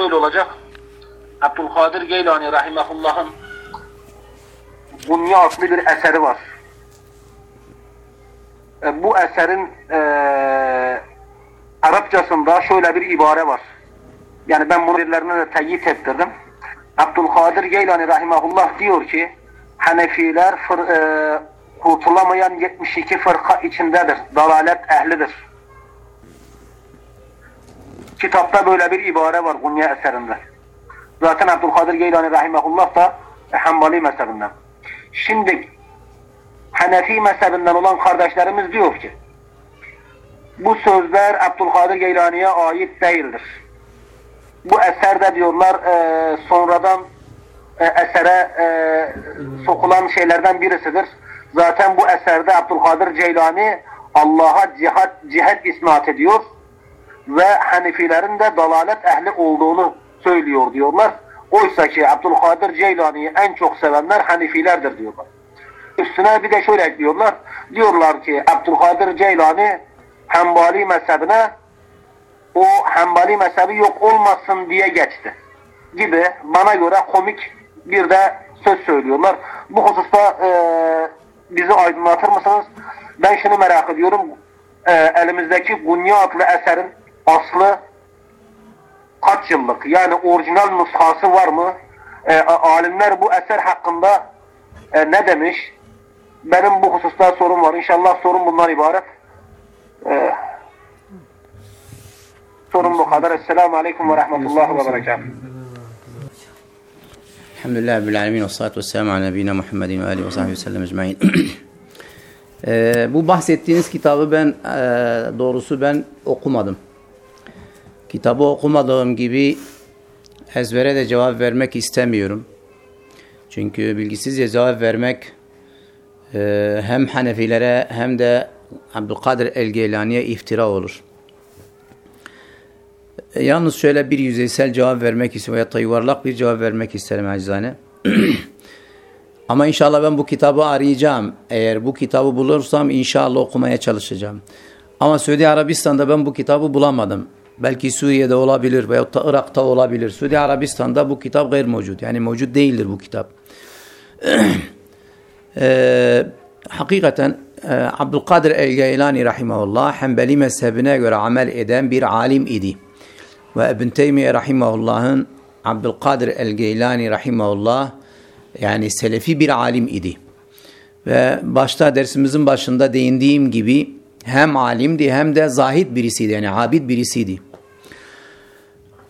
şöyle olacak. Abdülkadir Geylani Rahimahullah'ın Bunya adlı bir eseri var. E, bu eserin e, Arapçasında şöyle bir ibare var. Yani ben bunu birilerine de teyit ettirdim. Abdülkadir Geylani Rahimahullah diyor ki Hanefiler fır, e, kurtulamayan 72 fırka içindedir. Dalalet ehlidir. Kitapta böyle bir ibare var Gunya eserinde. Zaten Abdülkadir Geylani Rahimahullah da Hanbali mezhebinden. Şimdi Hanefi mezhebinden olan kardeşlerimiz diyor ki bu sözler Abdülkadir Geylani'ye ait değildir. Bu eserde diyorlar e, sonradan e, esere e, sokulan şeylerden birisidir. Zaten bu eserde Abdülkadir Ceylani Allah'a cihat, cihat isnat ediyor ve Hanefilerin de dalalet ehli olduğunu söylüyor diyorlar. Oysa ki Abdülkadir Ceylani'yi en çok sevenler Hanefilerdir diyorlar. Üstüne bir de şöyle ekliyorlar. Diyorlar ki Abdülkadir Ceylani Hanbali mezhebine o Hanbali mezhebi yok olmasın diye geçti. Gibi bana göre komik bir de söz söylüyorlar. Bu hususta e, bizi aydınlatır mısınız? Ben şunu merak ediyorum. E, elimizdeki Gunya adlı eserin aslı kaç yıllık? Yani orijinal nuskası var mı? E, alimler bu eser hakkında e, ne demiş? Benim bu hususta sorum var. İnşallah sorun bundan ibaret. E, sorun bu kadar. Esselamu Aleyküm ve Rahmetullah ve Berekatuhu. Elhamdülillah Rabbil Alemin ve salatu ve selamu ala nebine Muhammedin ve aleyhi ve sahbihi ve sellem ecmain. Ee, bu bahsettiğiniz kitabı ben e, doğrusu ben okumadım. Kitabı okumadığım gibi ezbere de cevap vermek istemiyorum. Çünkü bilgisizce cevap vermek e, hem Hanefilere hem de Abdülkadir El-Geylani'ye iftira olur. E, yalnız şöyle bir yüzeysel cevap vermek istiyorum veya da yuvarlak bir cevap vermek isterim acizane. Ama inşallah ben bu kitabı arayacağım. Eğer bu kitabı bulursam inşallah okumaya çalışacağım. Ama Suudi Arabistan'da ben bu kitabı bulamadım. Belki Suriye'de olabilir veyahut da Irak'ta olabilir. Suudi Arabistan'da bu kitap gayr mevcut. Yani mevcut değildir bu kitap. ee, hakikaten e, Abdülkadir El-Geylani Rahimahullah Hanbeli mezhebine göre amel eden bir alim idi. Ve İbn Teymiye Rahimahullah'ın Abdülkadir El-Geylani Rahimahullah yani selefi bir alim idi. Ve başta dersimizin başında değindiğim gibi hem alimdi hem de zahid birisiydi yani abid birisiydi.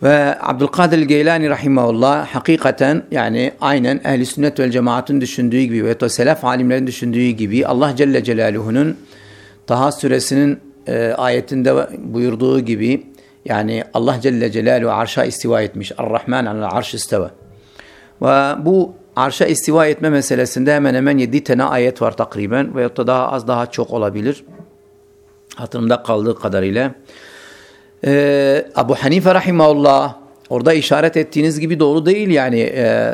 Ve Abdülkadir Geylani Rahimahullah hakikaten yani aynen ehli sünnet vel cemaatın düşündüğü gibi ve selef alimlerin düşündüğü gibi Allah Celle Celaluhu'nun Taha suresinin e, ayetinde buyurduğu gibi yani Allah Celle Celaluhu arşa istiva etmiş. Ar-Rahman al arş isteva. Ve bu arşa istiva etme meselesinde hemen hemen yedi tane ayet var takriben veyahut da daha az daha çok olabilir. Hatırımda kaldığı kadarıyla. Ee, Abu Hanife Rahimahullah orada işaret ettiğiniz gibi doğru değil yani. Ee,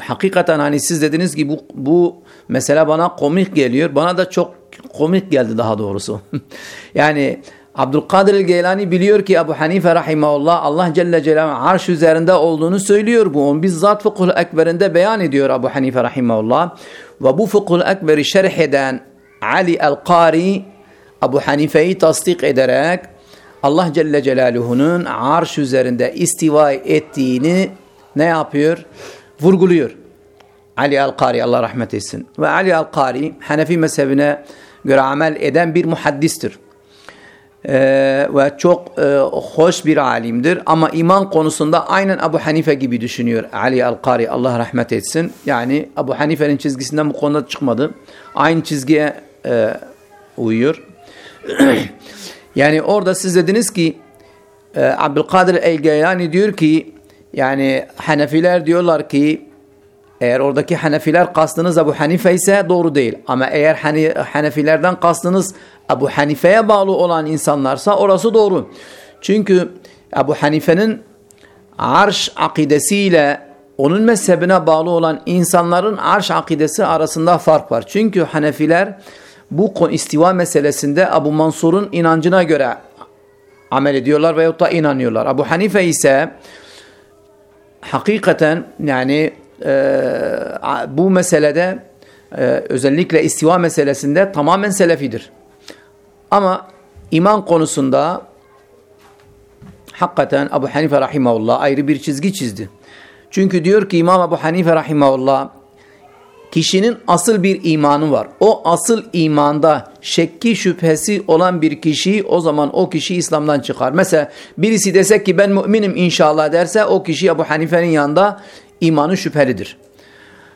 hakikaten hani siz dediniz ki bu, bu mesela bana komik geliyor. Bana da çok komik geldi daha doğrusu. yani Abdülkadir Geylani biliyor ki Ebu Hanife rahimahullah Allah Celle Celaluhu arş üzerinde olduğunu söylüyor bu. Onu bizzat fıkhul ekberinde beyan ediyor Ebu Hanife rahimahullah. Ve bu fıkhul ekberi şerh eden Ali el-Qari Ebu Hanife'yi tasdik ederek Allah Celle Celaluhu'nun arş üzerinde istiva ettiğini ne yapıyor? Vurguluyor. Ali el-Qari Allah rahmet etsin. Ve Ali el-Qari Hanefi mezhebine göre amel eden bir muhaddistir. Ee, ve çok e, hoş bir alimdir ama iman konusunda aynen Abu Hanife gibi düşünüyor Ali Al-Kari Allah rahmet etsin. Yani Abu Hanife'nin çizgisinden bu konuda çıkmadı. Aynı çizgiye e, uyuyor. yani orada siz dediniz ki e, Abdülkadir El-Geylani diyor ki yani Hanefiler diyorlar ki eğer oradaki Hanefiler kastınız Ebu Hanife ise doğru değil. Ama eğer Hanefilerden kastınız Ebu Hanife'ye bağlı olan insanlarsa orası doğru. Çünkü Ebu Hanife'nin arş akidesiyle onun mezhebine bağlı olan insanların arş akidesi arasında fark var. Çünkü Hanefiler bu istiva meselesinde Ebu Mansur'un inancına göre amel ediyorlar veyahut da inanıyorlar. Ebu Hanife ise hakikaten yani e, bu meselede e, özellikle istiva meselesinde tamamen selefidir. Ama iman konusunda hakikaten Ebu Hanife rahimahullah ayrı bir çizgi çizdi. Çünkü diyor ki İmam Ebu Hanife rahimahullah kişinin asıl bir imanı var. O asıl imanda şekki şüphesi olan bir kişi o zaman o kişi İslam'dan çıkar. Mesela birisi desek ki ben müminim inşallah derse o kişi Ebu Hanife'nin yanında imanı şüphelidir.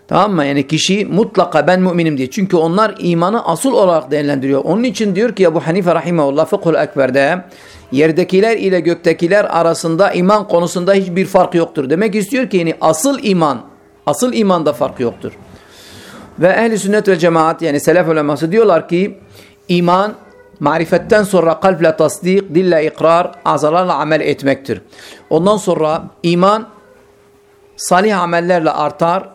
Tamam mı? Yani kişi mutlaka ben müminim diye. Çünkü onlar imanı asıl olarak değerlendiriyor. Onun için diyor ki Ebu Hanife rahimahullah Fıkhul Ekber'de yerdekiler ile göktekiler arasında iman konusunda hiçbir fark yoktur. Demek istiyor ki yani asıl iman, asıl imanda fark yoktur. Ve ehli sünnet ve cemaat yani selef uleması diyorlar ki iman marifetten sonra kalple tasdik, dille ikrar, azalarla amel etmektir. Ondan sonra iman salih amellerle artar,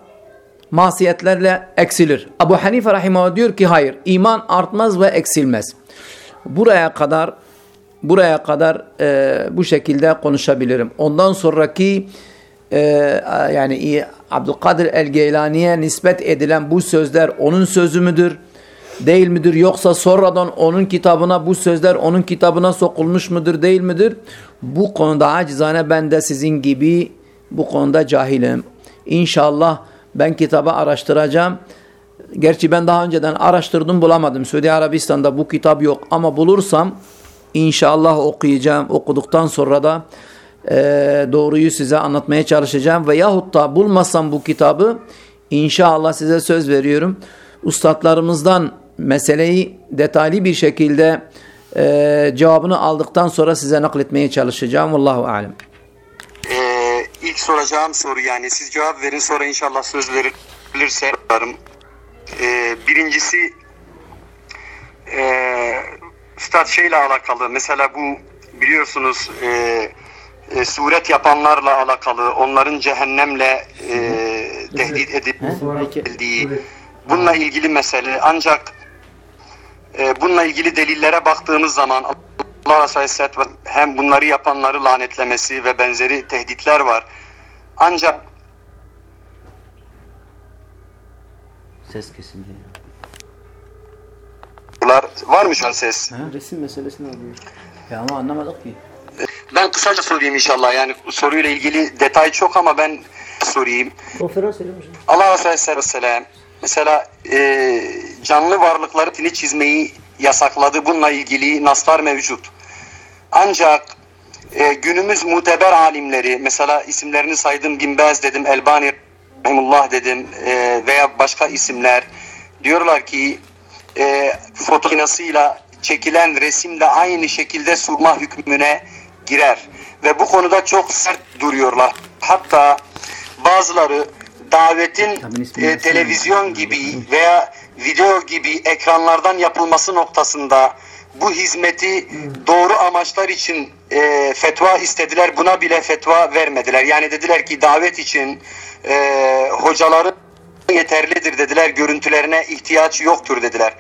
masiyetlerle eksilir. Abu Hanife rahimahullah diyor ki hayır iman artmaz ve eksilmez. Buraya kadar buraya kadar e, bu şekilde konuşabilirim. Ondan sonraki e, yani Abdülkadir el-Geylani'ye nispet edilen bu sözler onun sözü müdür? Değil midir? Yoksa sonradan onun kitabına bu sözler onun kitabına sokulmuş mudur? Değil midir? Bu konuda acizane ben de sizin gibi bu konuda cahilim. İnşallah ben kitabı araştıracağım. Gerçi ben daha önceden araştırdım bulamadım. Suudi Arabistan'da bu kitap yok ama bulursam inşallah okuyacağım. Okuduktan sonra da e, doğruyu size anlatmaya çalışacağım. Veyahut da bulmasam bu kitabı inşallah size söz veriyorum. Ustadlarımızdan meseleyi detaylı bir şekilde e, cevabını aldıktan sonra size nakletmeye çalışacağım. Allahu alem. Ee, ilk soracağım soru yani siz cevap verin sonra inşallah söz verilirse. Ee, birincisi e, Üstad şeyle alakalı mesela bu biliyorsunuz e, e, suret yapanlarla alakalı onların cehennemle e, tehdit edildiği bununla ilgili mesele ancak e, bununla ilgili delillere baktığımız zaman Allah Aleyhisselatü Vesselam hem bunları yapanları lanetlemesi ve benzeri tehditler var. Ancak ses kesildi. Bunlar var mı şu an ses? Ha, resim meselesini alıyor. Ya ama anlamadık ki. Ben kısaca sorayım inşallah. Yani soruyla ilgili detay çok ama ben sorayım. Allah Aleyhisselatü Vesselam mesela e, canlı varlıkları tini çizmeyi yasakladı. Bununla ilgili naslar mevcut. Ancak e, günümüz muteber alimleri mesela isimlerini saydım Bin Baz dedim, Elbani Rahimullah dedim e, veya başka isimler diyorlar ki e, fotoğrafıyla çekilen resim de aynı şekilde surma hükmüne girer. Ve bu konuda çok sert duruyorlar. Hatta bazıları davetin e, televizyon gibi veya video gibi ekranlardan yapılması noktasında bu hizmeti doğru amaçlar için e, fetva istediler. Buna bile fetva vermediler. Yani dediler ki davet için e, hocaların yeterlidir dediler. Görüntülerine ihtiyaç yoktur dediler.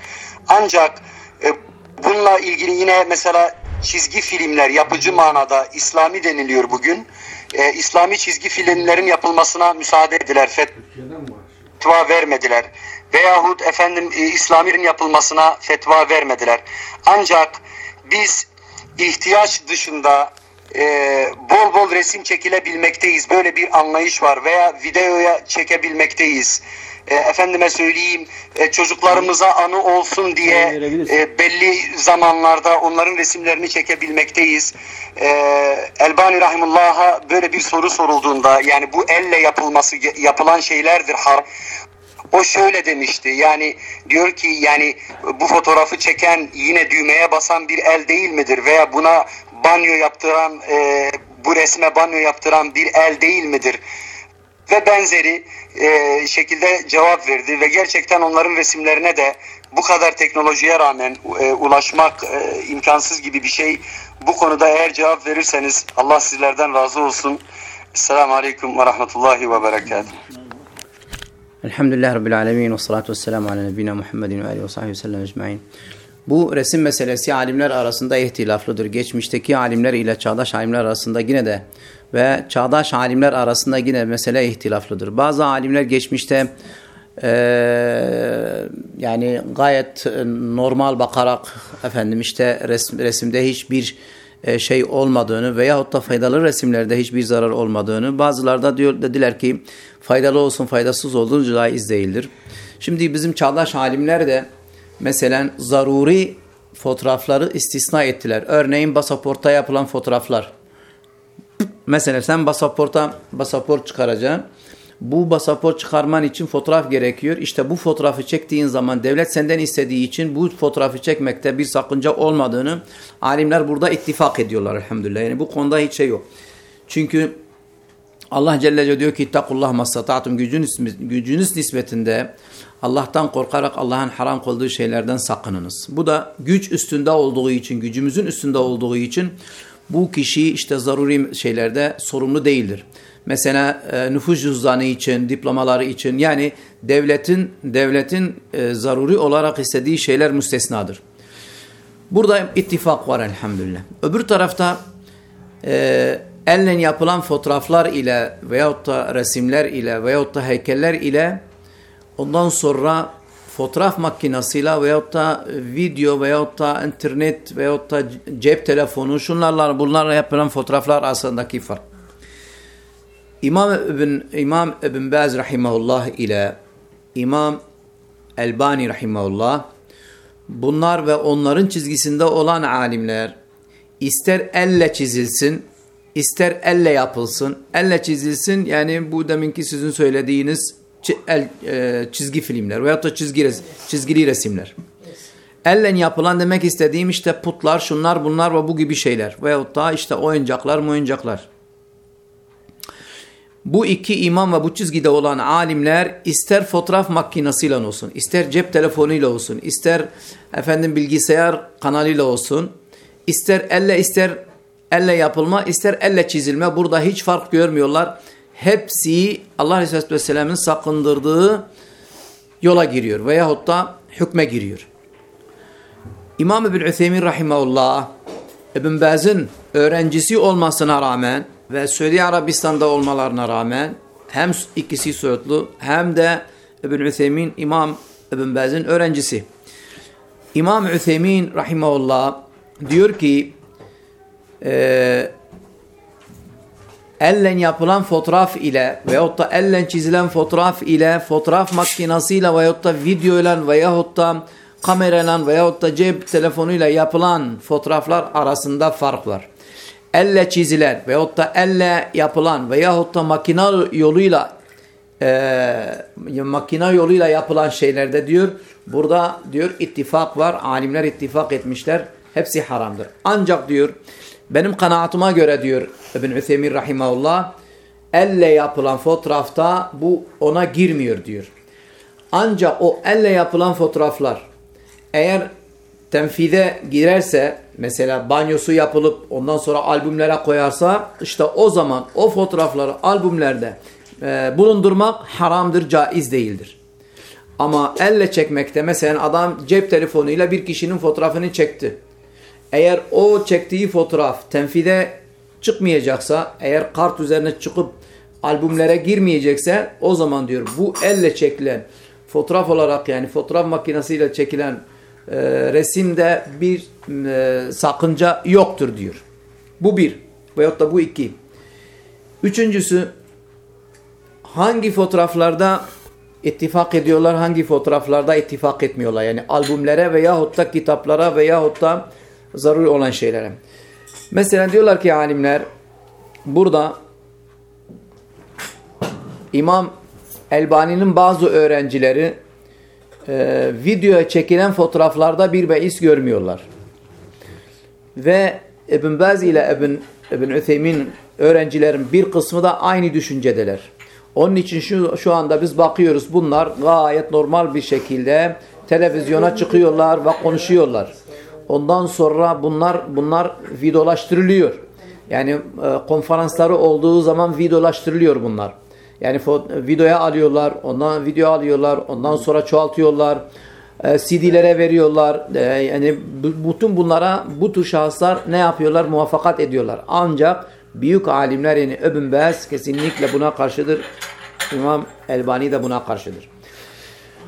Ancak e, bununla ilgili yine mesela çizgi filmler yapıcı manada İslami deniliyor bugün. E, İslami çizgi filmlerin yapılmasına müsaade ediler. Fetva vermediler. Veyahut efendim e, İslami'nin yapılmasına fetva vermediler. Ancak biz ihtiyaç dışında e, bol bol resim çekilebilmekteyiz. Böyle bir anlayış var veya videoya çekebilmekteyiz. E, efendime söyleyeyim e, çocuklarımıza anı olsun diye e, belli zamanlarda onların resimlerini çekebilmekteyiz. E, Elbani Rahimullah'a böyle bir soru sorulduğunda yani bu elle yapılması yapılan şeylerdir haram. O şöyle demişti yani diyor ki yani bu fotoğrafı çeken yine düğmeye basan bir el değil midir veya buna banyo yaptıran e, bu resme banyo yaptıran bir el değil midir? Ve benzeri e, şekilde cevap verdi ve gerçekten onların resimlerine de bu kadar teknolojiye rağmen e, ulaşmak e, imkansız gibi bir şey. Bu konuda eğer cevap verirseniz Allah sizlerden razı olsun. Esselamu Aleyküm ve Rahmetullahi ve Berekatuhu. Elhamdülillah Rabbil Alemin ve salatu ve selamu ala nebina Muhammedin ve aleyhi ve sahbihi ve sellem ecmain. Bu resim meselesi alimler arasında ihtilaflıdır. Geçmişteki alimler ile çağdaş alimler arasında yine de ve çağdaş alimler arasında yine mesele ihtilaflıdır. Bazı alimler geçmişte e, yani gayet normal bakarak efendim işte resim, resimde hiçbir e, şey olmadığını veyahut da faydalı resimlerde hiçbir zarar olmadığını bazıları da diyor, dediler ki faydalı olsun faydasız olduğunu caiz değildir. Şimdi bizim çağdaş alimler de mesela zaruri fotoğrafları istisna ettiler. Örneğin pasaporta yapılan fotoğraflar. Mesela sen pasaporta pasaport çıkaracaksın. Bu pasaport çıkarman için fotoğraf gerekiyor. İşte bu fotoğrafı çektiğin zaman devlet senden istediği için bu fotoğrafı çekmekte bir sakınca olmadığını alimler burada ittifak ediyorlar elhamdülillah. Yani bu konuda hiç şey yok. Çünkü Allah Celle diyor ki ittakullah mastata'tum gücünüz, gücünüz nispetinde Allah'tan korkarak Allah'ın haram kıldığı şeylerden sakınınız. Bu da güç üstünde olduğu için, gücümüzün üstünde olduğu için bu kişi işte zaruri şeylerde sorumlu değildir. Mesela e, nüfus cüzdanı için, diplomaları için yani devletin devletin e, zaruri olarak istediği şeyler müstesnadır. Burada ittifak var elhamdülillah. Öbür tarafta e, elle yapılan fotoğraflar ile veyahut da resimler ile veyahut da heykeller ile ondan sonra fotoğraf makinasıyla veyahut da video veyahut da internet veyahut da cep telefonu şunlarla bunlarla yapılan fotoğraflar arasındaki fark. İmam İbn, İmam İbn Baz rahimahullah ile İmam Elbani rahimahullah bunlar ve onların çizgisinde olan alimler ister elle çizilsin ister elle yapılsın elle çizilsin yani bu deminki sizin söylediğiniz el, e, çizgi filmler veyahut da çizgi, çizgili resimler. Elle yapılan demek istediğim işte putlar, şunlar, bunlar ve bu gibi şeyler. Veyahut da işte oyuncaklar, oyuncaklar. Bu iki imam ve bu çizgide olan alimler ister fotoğraf makinesiyle olsun, ister cep telefonuyla olsun, ister efendim bilgisayar kanalıyla olsun, ister elle ister elle yapılma, ister elle çizilme burada hiç fark görmüyorlar. Hepsi Allah Resulü Vesselam'ın sakındırdığı yola giriyor veyahut da hükme giriyor. İmam İbn Üthemin Rahimahullah İbn Baz'ın öğrencisi olmasına rağmen ve Suudi Arabistan'da olmalarına rağmen hem ikisi soyutlu hem de İbn Üthemin İmam İbn Baz'ın öğrencisi. İmam Üthemin Rahimahullah diyor ki e, ellen yapılan fotoğraf ile veyahut da ellen çizilen fotoğraf ile fotoğraf makinasıyla veyahut da video ile veyahut da kamerayla veyahut da cep telefonuyla yapılan fotoğraflar arasında fark var. Elle çizilen veyahut da elle yapılan veyahut da makina yoluyla e, makina yoluyla yapılan şeylerde diyor burada diyor ittifak var. Alimler ittifak etmişler. Hepsi haramdır. Ancak diyor benim kanaatıma göre diyor İbn Üthemin rahimahullah elle yapılan fotoğrafta bu ona girmiyor diyor. Ancak o elle yapılan fotoğraflar eğer tenfide girerse mesela banyosu yapılıp ondan sonra albümlere koyarsa işte o zaman o fotoğrafları albümlerde e, bulundurmak haramdır, caiz değildir. Ama elle çekmekte mesela adam cep telefonuyla bir kişinin fotoğrafını çekti. Eğer o çektiği fotoğraf tenfide çıkmayacaksa, eğer kart üzerine çıkıp albümlere girmeyecekse o zaman diyor bu elle çekilen fotoğraf olarak yani fotoğraf makinesiyle çekilen e, resimde bir e, sakınca yoktur diyor. Bu bir veyahut da bu iki. Üçüncüsü hangi fotoğraflarda ittifak ediyorlar hangi fotoğraflarda ittifak etmiyorlar. Yani albümlere veyahut da kitaplara veyahut da zaruri olan şeylere. Mesela diyorlar ki alimler burada İmam Elbani'nin bazı öğrencileri e, videoya çekilen fotoğraflarda bir beis görmüyorlar. Ve İbn Baz ile İbn, İbn Ütheymin öğrencilerin bir kısmı da aynı düşüncedeler. Onun için şu, şu anda biz bakıyoruz bunlar gayet normal bir şekilde televizyona çıkıyorlar ve konuşuyorlar. Ondan sonra bunlar bunlar videolaştırılıyor. Yani e, konferansları olduğu zaman videolaştırılıyor bunlar. Yani videoya alıyorlar, ondan video alıyorlar, ondan sonra çoğaltıyorlar. e, CD'lere veriyorlar. E, yani bütün bunlara bu tür şahıslar ne yapıyorlar? Muvaffakat ediyorlar. Ancak büyük alimler yani Ibn Baz kesinlikle buna karşıdır. İmam Elbani de buna karşıdır.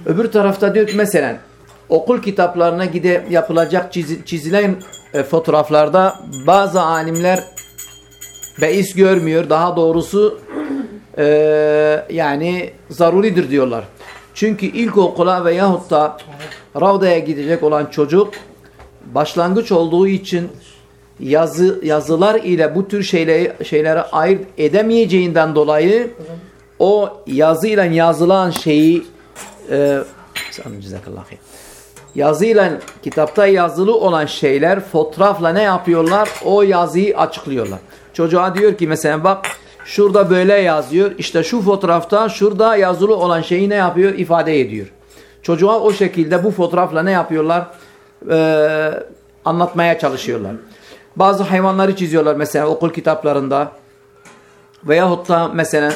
Öbür tarafta diyor ki mesela okul kitaplarına gide yapılacak çizi- çizilen e, fotoğraflarda bazı alimler beis görmüyor. Daha doğrusu e, yani zaruridir diyorlar. Çünkü ilkokula veyahut da Ravda'ya gidecek olan çocuk başlangıç olduğu için yazı yazılar ile bu tür şeyleri şeyleri ayırt edemeyeceğinden dolayı o yazıyla yazılan şeyi e. yazıyla kitapta yazılı olan şeyler fotoğrafla ne yapıyorlar? O yazıyı açıklıyorlar. Çocuğa diyor ki mesela bak şurada böyle yazıyor. İşte şu fotoğrafta şurada yazılı olan şeyi ne yapıyor? ifade ediyor. Çocuğa o şekilde bu fotoğrafla ne yapıyorlar? Ee, anlatmaya çalışıyorlar. Bazı hayvanları çiziyorlar mesela okul kitaplarında. Veyahut da mesela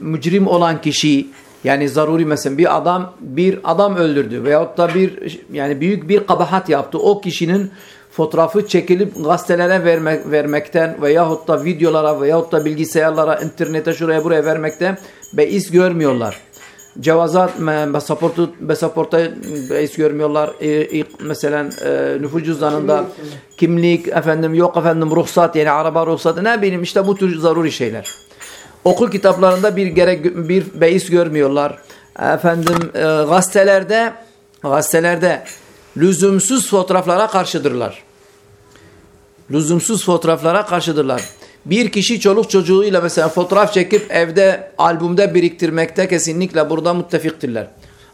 mücrim olan kişi yani zaruri mesela bir adam bir adam öldürdü veyahut da bir yani büyük bir kabahat yaptı. O kişinin fotoğrafı çekilip gazetelere vermek, vermekten veyahut da videolara veyahut da bilgisayarlara, internete şuraya buraya vermekte beis görmüyorlar. Cevazat, me- pasaportu, pasaporta beis görmüyorlar. E, e, mesela e, nüfus cüzdanında kimlik, efendim yok efendim ruhsat yani araba ruhsatı ne bileyim işte bu tür zaruri şeyler. Okul kitaplarında bir gerek bir beis görmüyorlar. Efendim e, gazetelerde gazetelerde lüzumsuz fotoğraflara karşıdırlar. Lüzumsuz fotoğraflara karşıdırlar. Bir kişi çoluk çocuğuyla mesela fotoğraf çekip evde albümde biriktirmekte kesinlikle burada müttefiktirler.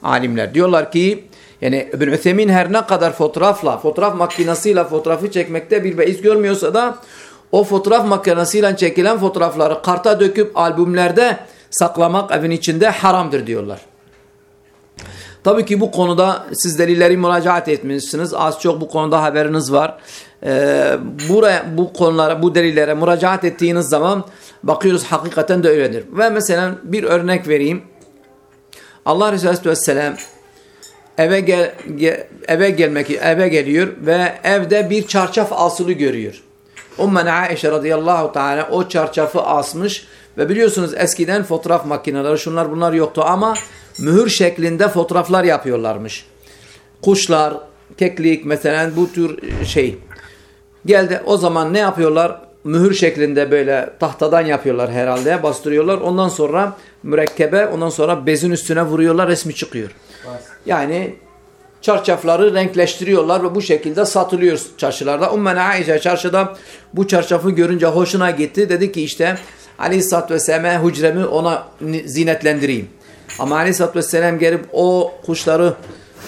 Alimler diyorlar ki yani İbn Üthemin her ne kadar fotoğrafla, fotoğraf makinesiyle fotoğrafı çekmekte bir beis görmüyorsa da o fotoğraf makinesiyle çekilen fotoğrafları karta döküp albümlerde saklamak evin içinde haramdır diyorlar. Tabii ki bu konuda siz delilleri müracaat etmişsiniz. Az çok bu konuda haberiniz var. Ee, buraya bu konulara, bu delillere müracaat ettiğiniz zaman bakıyoruz hakikaten de öyledir. Ve mesela bir örnek vereyim. Allah Resulü Aleyhisselam eve gel, ge- eve gelmek eve geliyor ve evde bir çarşaf asılı görüyor. Ummen Aişe radıyallahu teala o çarşafı asmış ve biliyorsunuz eskiden fotoğraf makineleri şunlar bunlar yoktu ama mühür şeklinde fotoğraflar yapıyorlarmış. Kuşlar, keklik mesela bu tür şey. Geldi o zaman ne yapıyorlar? Mühür şeklinde böyle tahtadan yapıyorlar herhalde bastırıyorlar. Ondan sonra mürekkebe ondan sonra bezin üstüne vuruyorlar resmi çıkıyor. Yani çarşafları renkleştiriyorlar ve bu şekilde satılıyor çarşılarda. Ummen Aişe çarşıda bu çarşafı görünce hoşuna gitti. Dedi ki işte Aleyhisselatü Vesselam'a hücremi ona zinetlendireyim. Ama Aleyhisselatü Vesselam gelip o kuşları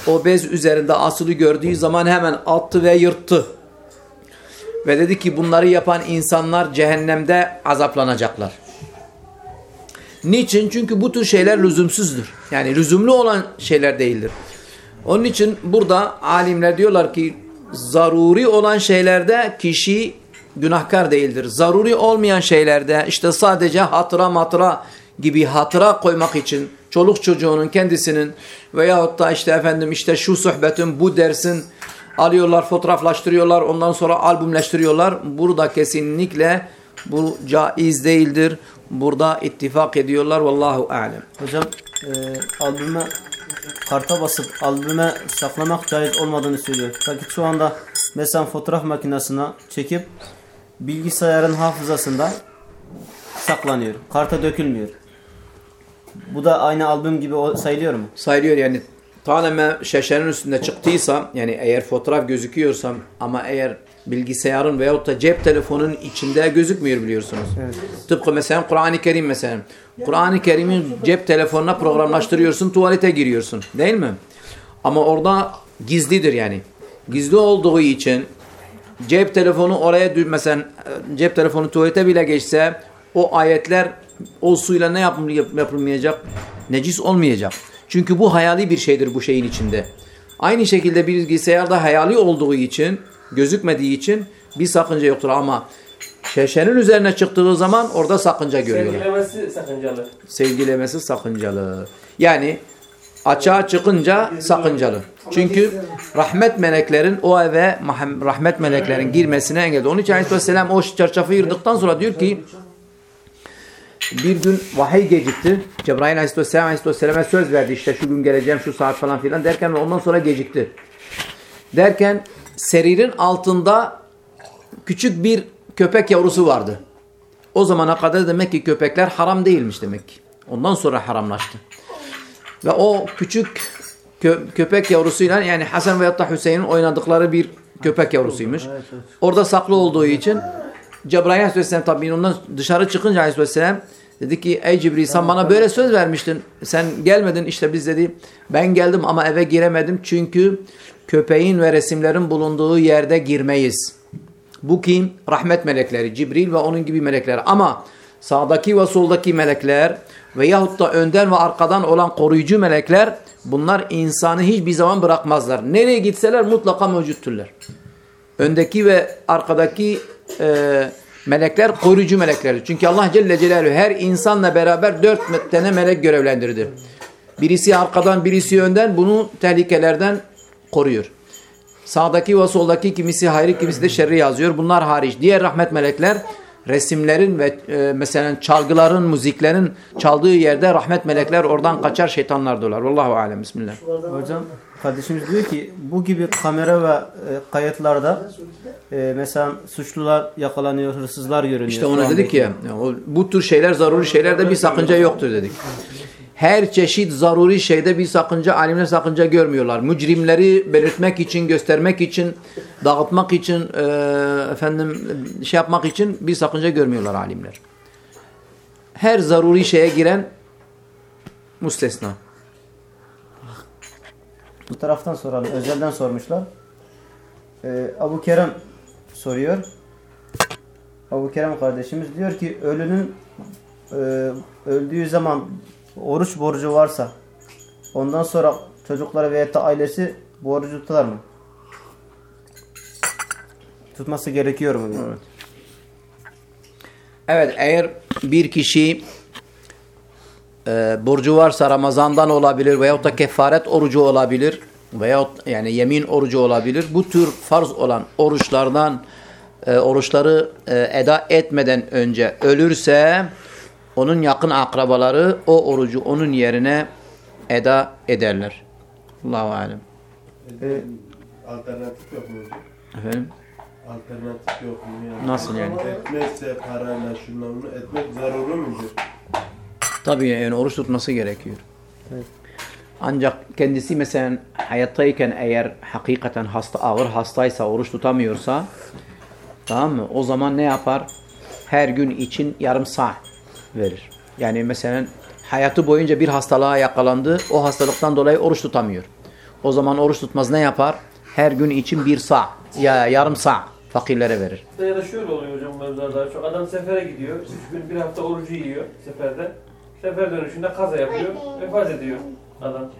o bez üzerinde asılı gördüğü zaman hemen attı ve yırttı. Ve dedi ki bunları yapan insanlar cehennemde azaplanacaklar. Niçin? Çünkü bu tür şeyler lüzumsuzdur. Yani lüzumlu olan şeyler değildir. Onun için burada alimler diyorlar ki zaruri olan şeylerde kişi günahkar değildir. Zaruri olmayan şeylerde işte sadece hatıra matıra gibi hatıra koymak için çoluk çocuğunun kendisinin veyahut da işte efendim işte şu sohbetin bu dersin alıyorlar fotoğraflaştırıyorlar ondan sonra albümleştiriyorlar. Burada kesinlikle bu caiz değildir. Burada ittifak ediyorlar. Vallahu alem. Hocam e, albüme karta basıp albüme saklamak caiz olmadığını söylüyor. Fakat şu anda mesela fotoğraf makinesine çekip bilgisayarın hafızasında saklanıyor. Karta dökülmüyor. Bu da aynı albüm gibi sayılıyor mu? sayılıyor yani taneme şeşenin üstünde çıktıysa yani eğer fotoğraf gözüküyorsam ama eğer bilgisayarın veyahut da cep telefonunun içinde gözükmüyor biliyorsunuz. Tıpkı mesela Kur'an-ı Kerim mesela. Kur'an-ı Kerim'i cep telefonuna programlaştırıyorsun tuvalete giriyorsun değil mi? Ama orada gizlidir yani. Gizli olduğu için cep telefonu oraya mesela e, cep telefonu tuvalete bile geçse o ayetler o suyla ne yapılmayacak? Necis olmayacak. Çünkü bu hayali bir şeydir bu şeyin içinde. Aynı şekilde bilgisayarda hayali olduğu için, gözükmediği için bir sakınca yoktur ama şeşenin üzerine çıktığı zaman orada sakınca görüyorlar Sevgilemesi sakıncalı. sevgilemesi sakıncalı. Yani açığa çıkınca sakıncalı. Çünkü rahmet meleklerin o eve rahmet meleklerin girmesine engel. Onun için Aleyhisselam o çarşafı yırdıktan sonra diyor ki bir gün vahiy gecikti. Cebrail Aleyhisselam Aleyhisselam'a söz verdi işte şu gün geleceğim şu saat falan filan derken ondan sonra gecikti. Derken seririn altında küçük bir köpek yavrusu vardı. O zamana kadar demek ki köpekler haram değilmiş demek ki. Ondan sonra haramlaştı. Ve o küçük kö- köpek yavrusuyla yani Hasan veyahut da Hüseyin'in oynadıkları bir köpek yavrusuymuş. Orada saklı olduğu için Cebrail Aleyhisselam tabi ondan dışarı çıkınca Aleyhisselam dedi ki ey Cibril sen bana böyle söz vermiştin. Sen gelmedin işte biz dedi ben geldim ama eve giremedim çünkü köpeğin ve resimlerin bulunduğu yerde girmeyiz. Bu kim? Rahmet melekleri. Cibril ve onun gibi melekler. Ama sağdaki ve soldaki melekler veyahut da önden ve arkadan olan koruyucu melekler bunlar insanı hiçbir zaman bırakmazlar. Nereye gitseler mutlaka mevcutturlar. Öndeki ve arkadaki e, melekler koruyucu melekler. Çünkü Allah Celle Celaluhu her insanla beraber dört tane melek görevlendirdi. Birisi arkadan birisi önden bunu tehlikelerden koruyor. Sağdaki ve soldaki kimisi hayrı kimisi de şerri yazıyor. Bunlar hariç. Diğer rahmet melekler resimlerin ve e, mesela çalgıların, müziklerin çaldığı yerde rahmet melekler oradan kaçar şeytanlar dolar. Vallahu alem. Bismillah. Hocam kardeşimiz diyor ki bu gibi kamera ve e, kayıtlarda e, mesela suçlular yakalanıyor, hırsızlar görünüyor. İşte ona dedik ya, o, bu tür şeyler zaruri şeylerde bir sakınca yoktur dedik. Her çeşit zaruri şeyde bir sakınca, alimler sakınca görmüyorlar. Mücrimleri belirtmek için, göstermek için, dağıtmak için, e, efendim şey yapmak için bir sakınca görmüyorlar alimler. Her zaruri şeye giren müstesna. Bu taraftan soralım. Özelden sormuşlar. Ee, Abu Kerem soruyor. Abu Kerem kardeşimiz diyor ki ölünün e, öldüğü zaman oruç borcu varsa ondan sonra çocukları veya da ailesi bu orucu tutar mı? Tutması gerekiyor mu? diyor. Evet eğer bir kişi e, borcu varsa Ramazan'dan olabilir veyahut da kefaret orucu olabilir veyahut yani yemin orucu olabilir. Bu tür farz olan oruçlardan e, oruçları e, eda etmeden önce ölürse onun yakın akrabaları o orucu onun yerine eda ederler. Allahu alem. Ee, Alternatif yok mu? Efendim? Alternatif yok mu? Yani? Nasıl yani? Etmezse parayla şunla bunu etmek zaruri mudur? Tabii yani oruç tutması gerekiyor. Ancak kendisi mesela hayattayken eğer hakikaten hasta ağır hastaysa oruç tutamıyorsa tamam mı? O zaman ne yapar? Her gün için yarım saat verir. Yani mesela hayatı boyunca bir hastalığa yakalandı. O hastalıktan dolayı oruç tutamıyor. O zaman oruç tutmaz ne yapar? Her gün için bir saat ya yarım saat fakirlere verir. Ya da şöyle oluyor hocam mevzular daha çok. Adam sefere gidiyor. Üç gün bir hafta orucu yiyor seferde. Sefer dönüşünde kaza yapıyor. Vefat ediyor adam.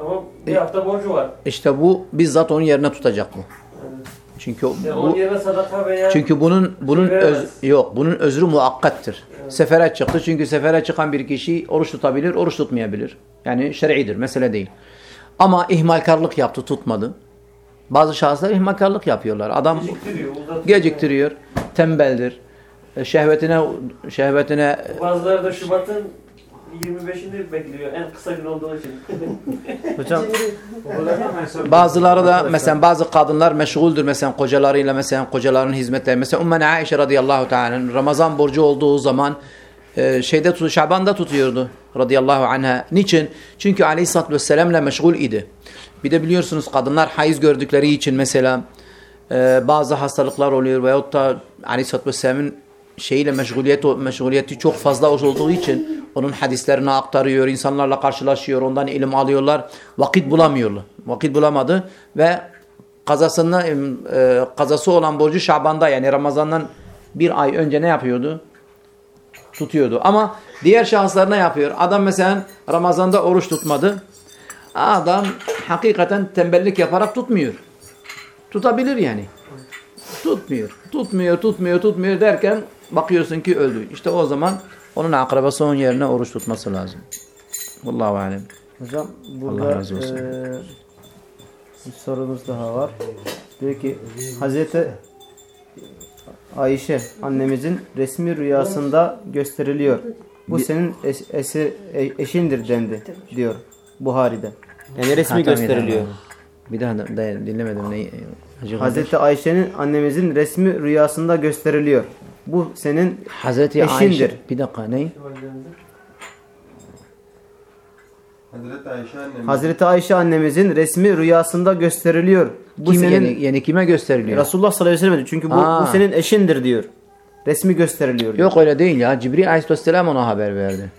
Ama bir E- hafta borcu var. İşte bu bizzat onun yerine tutacak bu. Çünkü bu Çünkü bunun bunun öz, Veremez. yok bunun özrü muakkattır. Sefere çıktı çünkü sefere çıkan bir kişi oruç tutabilir, oruç tutmayabilir. Yani şer'idir, mesele değil. Ama ihmalkarlık yaptı, tutmadı. Bazı şahıslar ihmalkarlık yapıyorlar. Adam geciktiriyor, geciktiriyor, tembeldir. E, Şehvetine şehvetine Bazıları da Şubat'ın 25'ini bekliyor en kısa gün olduğu için. hocam Bazıları da mesela bazı kadınlar meşguldür mesela kocalarıyla mesela kocaların hizmetleri. Mesela Ummen Aişe radıyallahu teala Ramazan borcu olduğu zaman e, şeyde tut, Şaban'da tutuyordu radıyallahu anha. Niçin? Çünkü aleyhissalatü vesselam'la meşgul idi. Bir de biliyorsunuz kadınlar hayız gördükleri için mesela e, bazı hastalıklar oluyor veyahut da aleyhissalatü vesselam'ın şeyiyle meşguliyet, meşguliyeti çok fazla olduğu için onun hadislerini aktarıyor, insanlarla karşılaşıyor, ondan ilim alıyorlar. Vakit bulamıyorlar. Vakit bulamadı ve kazasında e, kazası olan borcu Şaban'da yani Ramazan'dan bir ay önce ne yapıyordu? Tutuyordu. Ama diğer şahıslar ne yapıyor? Adam mesela Ramazan'da oruç tutmadı. Adam hakikaten tembellik yaparak tutmuyor. Tutabilir yani. Tutmuyor. Tutmuyor, tutmuyor, tutmuyor derken bakıyorsun ki öldü. İşte o zaman onun akrabası onun yerine oruç tutması lazım. Vallahu alem. Hocam Allah burada razı olsun. eee, bir sorumuz daha var. Diyor ki Hazreti Ayşe annemizin resmi rüyasında gösteriliyor. Bu senin es- esi- e- eşindir dendi diyor Buhari'de. Yani resmi gösteriliyor. Bir daha da, dinlemedim. Ne, Hacı Hazreti Ayşe'nin annemizin resmi rüyasında gösteriliyor. Bu senin Hazreti eşindir. Ayşe. Bir dakika ne? Hazreti Ayşe annemiz. Hazreti Ayşe annemizin resmi rüyasında gösteriliyor. Bu Kim, senin yani, yani kime gösteriliyor? Resulullah sallallahu aleyhi ve sellem çünkü bu, Aa. bu senin eşindir diyor. Resmi gösteriliyor. diyor. Yok öyle değil ya. Cibril aleyhisselam ona haber verdi.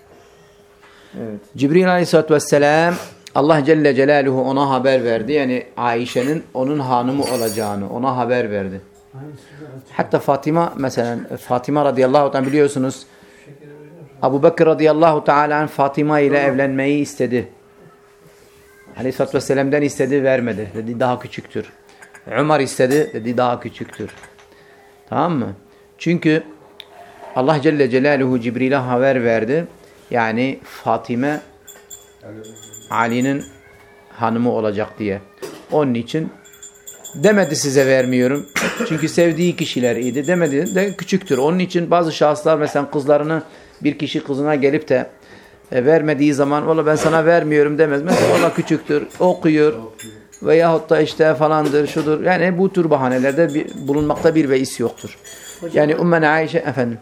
Evet. Cibril aleyhisselatü vesselam Allah Celle Celaluhu ona haber verdi. Yani Ayşe'nin onun hanımı olacağını ona haber verdi. Hatta Fatima mesela Fatima radıyallahu anh biliyorsunuz Abu Bakır radıyallahu teala Fatima ile evlenmeyi istedi. Aleyhisselatü vesselam'dan istedi vermedi. Dedi daha küçüktür. Ömer istedi dedi daha küçüktür. Tamam mı? Çünkü Allah Celle Celaluhu Cibril'e haber verdi. Yani Fatime Ali'nin hanımı olacak diye. Onun için demedi size vermiyorum. Çünkü sevdiği kişiler idi. Demedi de küçüktür. Onun için bazı şahıslar mesela kızlarını bir kişi kızına gelip de e, vermediği zaman valla ben sana vermiyorum demez. Mesela valla küçüktür. Okuyor. Veyahut da işte falandır, şudur. Yani bu tür bahanelerde bir, bulunmakta bir beis yoktur. Yani Ummen Ayşe efendim.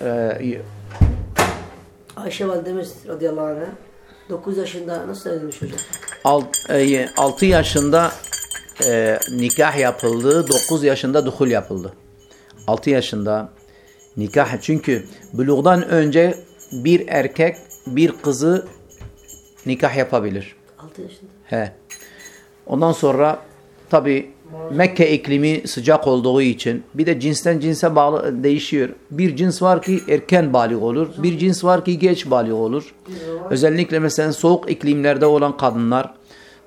Ee, Ayşe validemiz radıyallahu anh'a 9 yaşında nasıl evlenmiş hocam? 6 yaşında e, nikah yapıldı, 9 yaşında duhul yapıldı. 6 yaşında nikah çünkü bulugdan önce bir erkek bir kızı nikah yapabilir. 6 yaşında. He. Ondan sonra tabi Mekke iklimi sıcak olduğu için bir de cinsten cinse bağlı değişiyor. Bir cins var ki erken balik olur. Bir cins var ki geç balik olur. Özellikle mesela soğuk iklimlerde olan kadınlar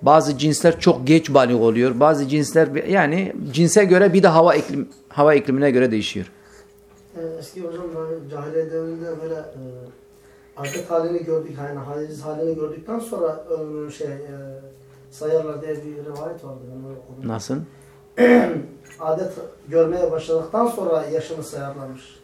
bazı cinsler çok geç balik oluyor. Bazı cinsler yani cinse göre bir de hava iklim hava iklimine göre değişiyor. Ee, eski hocam cahiliye devrinde böyle e, adet halini gördük, yani halini gördükten sonra ömrünü şey e, sayarlar diye bir rivayet vardı. Ben. Nasıl? Adet görmeye başladıktan sonra yaşını sayarlarmış.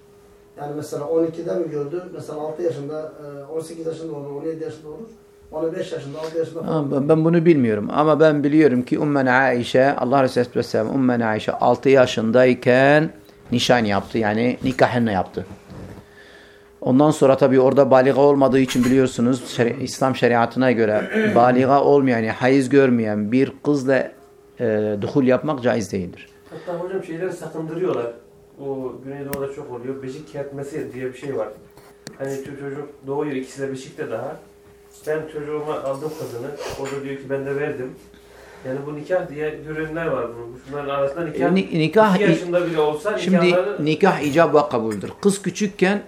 Yani mesela 12'de mi gördü? Mesela 6 yaşında, e, 18 yaşında olur, 17 yaşında olur. 15 yaşında, 6 yaşında falan. ben- bunu bilmiyorum ama ben biliyorum ki Ummen Aişe Allah Resulü Aleyhisselam Ummen Aişe 6 yaşındayken nişan yaptı yani nikahını yaptı. Ondan sonra tabii orada baliga olmadığı için biliyorsunuz şeri- İslam şeriatına göre baliga olmayan yani hayız görmeyen bir kızla e, duhul yapmak caiz değildir. Hatta hocam şeyleri sakındırıyorlar. O Güneydoğu'da çok oluyor. Beşik kertmesi diye bir şey var. Hani ço- çocuk doğuyor ikisi de beşikte daha. Ben çocuğuma aldım kızını. O da diyor ki ben de verdim. Yani bu nikah diye ürünler var bunun. Şunların arasında nikah. Ni- nikah- iki yaşında bile olsa Şimdi nikahları nikah icab ve kabuldür. Kız küçükken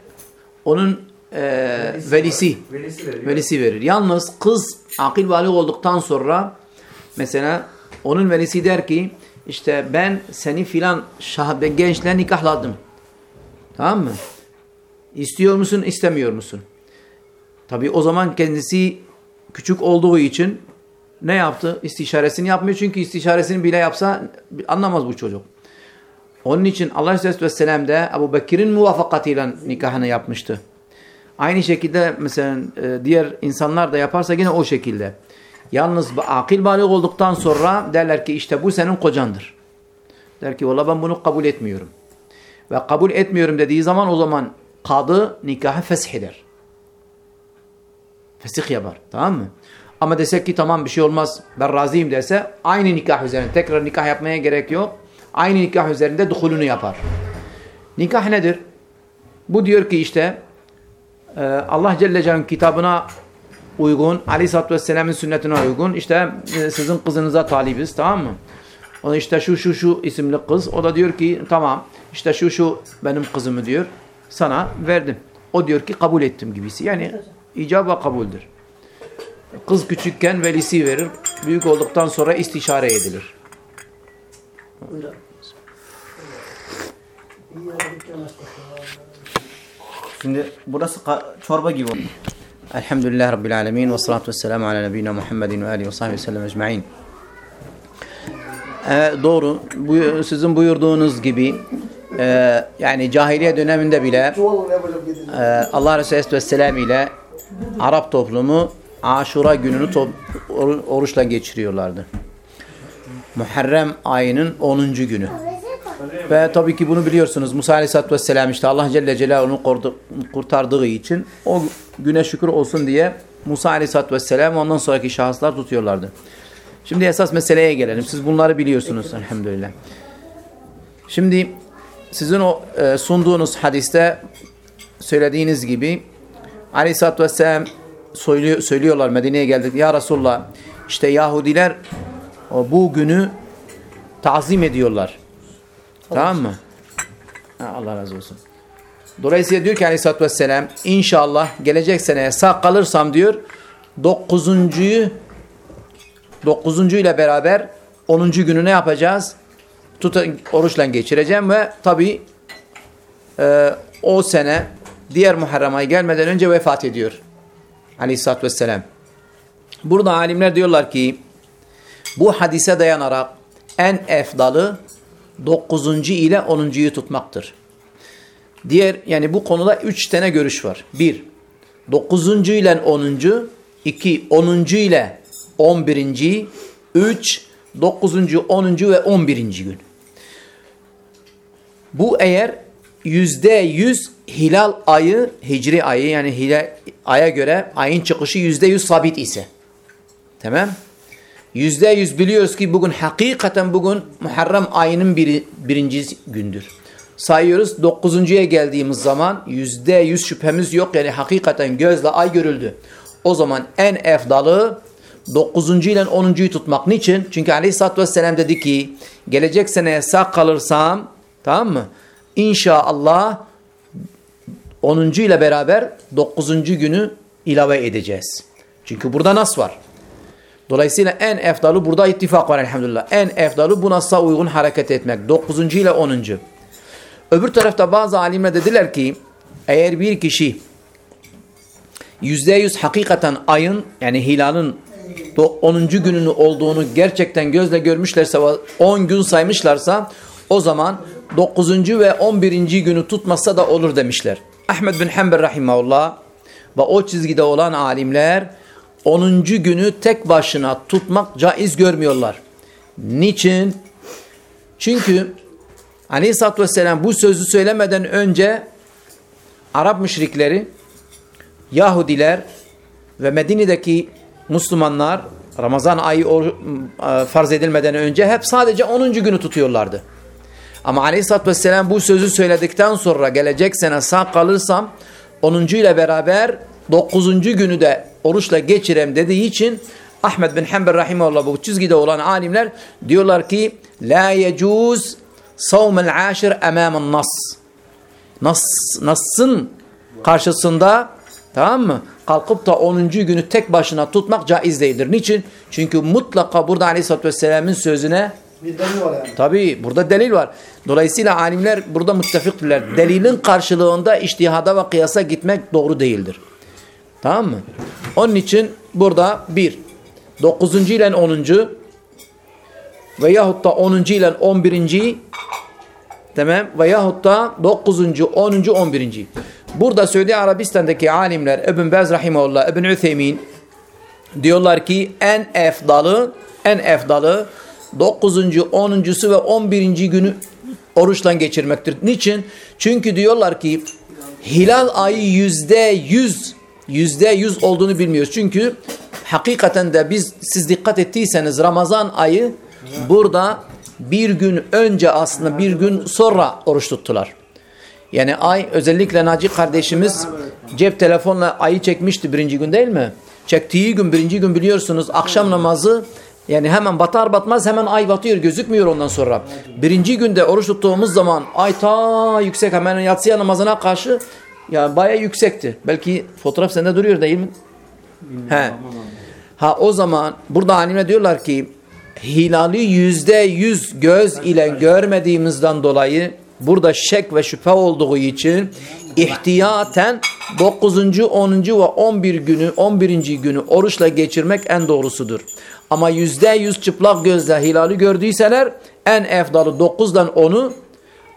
onun e, velisi var. Velisi veriyor. velisi verir. Yalnız kız akil balik olduktan sonra mesela onun velisi der ki işte ben seni filan şahbe gençle nikahladım. Tamam mı? İstiyor musun, istemiyor musun? Tabii o zaman kendisi küçük olduğu için ne yaptı? İstişaresini yapmıyor çünkü istişaresini bile yapsa anlamaz bu çocuk. Onun için Allah Aleyhisselatü Vesselam da Ebu Bekir'in muvafakatıyla nikahını yapmıştı. Aynı şekilde mesela e, diğer insanlar da yaparsa yine o şekilde. Yalnız akil balik olduktan sonra derler ki işte bu senin kocandır. Der ki valla ben bunu kabul etmiyorum. Ve kabul etmiyorum dediği zaman o zaman kadı nikahı fesih eder. Fesih yapar. Tamam mı? Ama desek ki tamam bir şey olmaz ben razıyım dese aynı nikah üzerine tekrar nikah yapmaya gerek yok. Aynı nikah üzerinde duhulunu yapar. Nikah nedir? Bu diyor ki işte e, Allah Celle Celle'nin kitabına uygun, Aleyhisselatü Vesselam'ın sünnetine uygun işte e, sizin kızınıza talibiz tamam mı? O işte şu şu şu isimli kız. O da diyor ki tamam işte şu şu benim kızımı diyor. Sana verdim. O diyor ki kabul ettim gibisi. Yani icab ve kabuldür. Kız küçükken velisi verir. Büyük olduktan sonra istişare edilir. Buyurun. Şimdi burası çorba gibi. oldu. Elhamdülillah Rabbil Alemin ve salatu vesselamu ala nebiyyina Muhammedin ve alihi ve sahbihi sellem ecma'in. Evet, doğru. Bu, sizin buyurduğunuz gibi e, yani cahiliye döneminde bile e, Allah Resulü Aleyhisselam ile Arap toplumu Aşura gününü top, or- oruçla geçiriyorlardı. Muharrem ayının 10. günü. Ve tabii ki bunu biliyorsunuz. Musa Aleyhisselatü Vesselam işte Allah Celle Celaluhu'nu kurtardığı için o güne şükür olsun diye Musa Aleyhisselatü Vesselam ondan sonraki şahıslar tutuyorlardı. Şimdi esas meseleye gelelim. Siz bunları biliyorsunuz elhamdülillah. Şimdi sizin o e, sunduğunuz hadiste söylediğiniz gibi Aleyhisselatü Vesselam söylüyor, söylüyorlar Medine'ye geldik. Ya Resulullah işte Yahudiler o, bu günü tazim ediyorlar. Tamam mı? Ha, Allah razı olsun. Dolayısıyla diyor ki Aleyhisselatü Vesselam inşallah gelecek seneye sağ kalırsam diyor dokuzuncuyu dokuzuncu ile beraber onuncu günü ne yapacağız? Tuta, oruçla geçireceğim ve tabi e, o sene diğer Muharrem ayı gelmeden önce vefat ediyor. Aleyhisselatü Vesselam. Burada alimler diyorlar ki bu hadise dayanarak en efdalı 9. ile 10.yu tutmaktır. Diğer yani bu konuda 3 tane görüş var. 1. 9. ile 10. 2. 10. ile 11. 3. 9. 10. ve 11. gün. Bu eğer yüzde yüz hilal ayı, hicri ayı yani hilal, aya göre ayın çıkışı yüzde yüz sabit ise. Tamam. Yüzde yüz biliyoruz ki bugün hakikaten bugün Muharrem ayının biri, birinci gündür. Sayıyoruz dokuzuncuya geldiğimiz zaman yüzde yüz şüphemiz yok. Yani hakikaten gözle ay görüldü. O zaman en efdalı dokuzuncu ile onuncuyu tutmak. Niçin? Çünkü aleyhissalatü vesselam dedi ki gelecek seneye sağ kalırsam tamam mı? İnşallah 10. ile beraber 9. günü ilave edeceğiz. Çünkü burada nas var. Dolayısıyla en efdalı burada ittifak var elhamdülillah. En efdalı bu nas'a uygun hareket etmek. 9. ile 10. Öbür tarafta bazı alimler dediler ki eğer bir kişi %100 hakikaten ayın yani hilalın 10. gününü olduğunu gerçekten gözle görmüşlerse 10 gün saymışlarsa o zaman 9. ve 11. günü tutmasa da olur demişler. Ahmed bin Hanbel rahimahullah ve o çizgide olan alimler 10. günü tek başına tutmak caiz görmüyorlar. Niçin? Çünkü Aleyhisselatü Vesselam bu sözü söylemeden önce Arap müşrikleri, Yahudiler ve Medine'deki Müslümanlar Ramazan ayı farz edilmeden önce hep sadece 10. günü tutuyorlardı. Ama Aleyhisselatü Vesselam bu sözü söyledikten sonra gelecek sene sağ kalırsam 10. ile beraber 9. günü de oruçla geçirem dediği için Ahmed bin Hanbel rahimahullah bu çizgide olan alimler diyorlar ki la yecuz savmel aşir emamen nas. Nas Nas'ın karşısında tamam mı? Kalkıp da 10. günü tek başına tutmak caiz değildir. Niçin? Çünkü mutlaka burada Aleyhisselatü Vesselam'ın sözüne Bir delil var yani. Tabi burada delil var. Dolayısıyla alimler burada müttefiktirler. Delilin karşılığında iştihada ve kıyasa gitmek doğru değildir. Tamam mı? Onun için burada bir, 9. ile 10. veyahut da 10. ile 11. Tamam veyahut da 9. 10. 11. Burada Suudi Arabistan'daki alimler İbn Bez Rahimullah, İbn Üthemin diyorlar ki en efdalı en efdalı 9. 10.sü ve 11. günü oruçla geçirmektir. Niçin? Çünkü diyorlar ki hilal ayı yüzde yüz yüzde yüz olduğunu bilmiyoruz. Çünkü hakikaten de biz siz dikkat ettiyseniz Ramazan ayı burada bir gün önce aslında bir gün sonra oruç tuttular. Yani ay özellikle Naci kardeşimiz cep telefonla ayı çekmişti birinci gün değil mi? Çektiği gün birinci gün biliyorsunuz akşam namazı yani hemen batar batmaz hemen ay batıyor gözükmüyor ondan sonra. Birinci günde oruç tuttuğumuz zaman ay ta yüksek hemen yatsıya namazına karşı ya baya yüksekti. Belki fotoğraf sende duruyor değil mi? He. Ha o zaman burada alimler diyorlar ki hilali yüzde yüz göz ile görmediğimizden dolayı burada şek ve şüphe olduğu için İhtiyaten 9. 10. ve 11 günü 11. günü oruçla geçirmek en doğrusudur. Ama yüzde yüz çıplak gözle hilali gördüyseler en efdalı 9'dan 10'u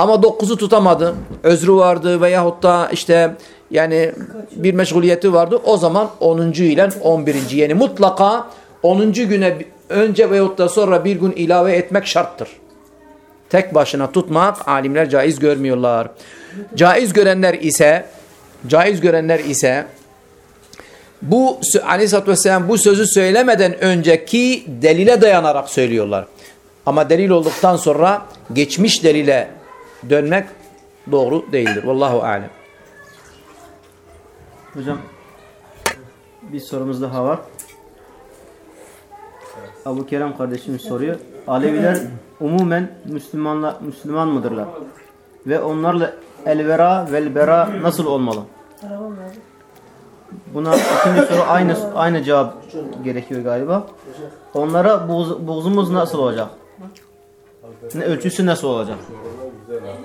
ama 9'u tutamadı. Özrü vardı veyahut da işte yani bir meşguliyeti vardı. O zaman 10. ile 11. yani mutlaka 10. güne önce veyahut da sonra bir gün ilave etmek şarttır. Tek başına tutmak alimler caiz görmüyorlar. Caiz görenler ise caiz görenler ise bu aleyhissalatü vesselam bu sözü söylemeden önceki delile dayanarak söylüyorlar. Ama delil olduktan sonra geçmiş delile dönmek doğru değildir. Vallahu alem. Hocam bir sorumuz daha var. Abu Kerem kardeşimiz soruyor. Aleviler umumen Müslümanla, Müslüman mıdırlar? Ve onlarla elvera velbera nasıl olmalı? Buna ikinci soru aynı aynı cevap gerekiyor galiba. Onlara buğz, buğzumuz nasıl olacak? Ne ölçüsü nasıl olacak? Efendim,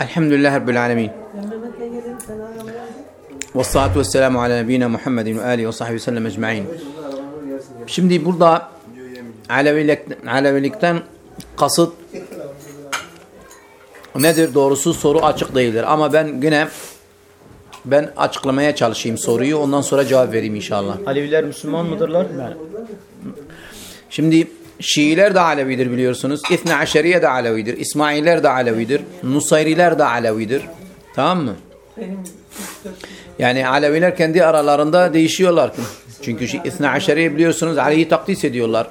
Elhamdülillah Rabbil Alemin. Ve salatu ve selamu ala nebina Muhammedin ve alihi ve sahbihi sellem ecma'in. Şimdi burada Alevilik, Alevilikten kasıt nedir? Doğrusu soru açık değildir. Ama ben yine ben açıklamaya çalışayım soruyu. Ondan sonra cevap vereyim inşallah. Aleviler Müslüman mıdırlar? Şimdi Şiiler de Alevidir biliyorsunuz. İthne Aşeriye de Alevidir. İsmaililer de Alevidir. Nusayriler de Alevidir. Tamam mı? Yani Aleviler kendi aralarında değişiyorlar. Çünkü İthne Aşeriye biliyorsunuz Ali'yi takdis ediyorlar.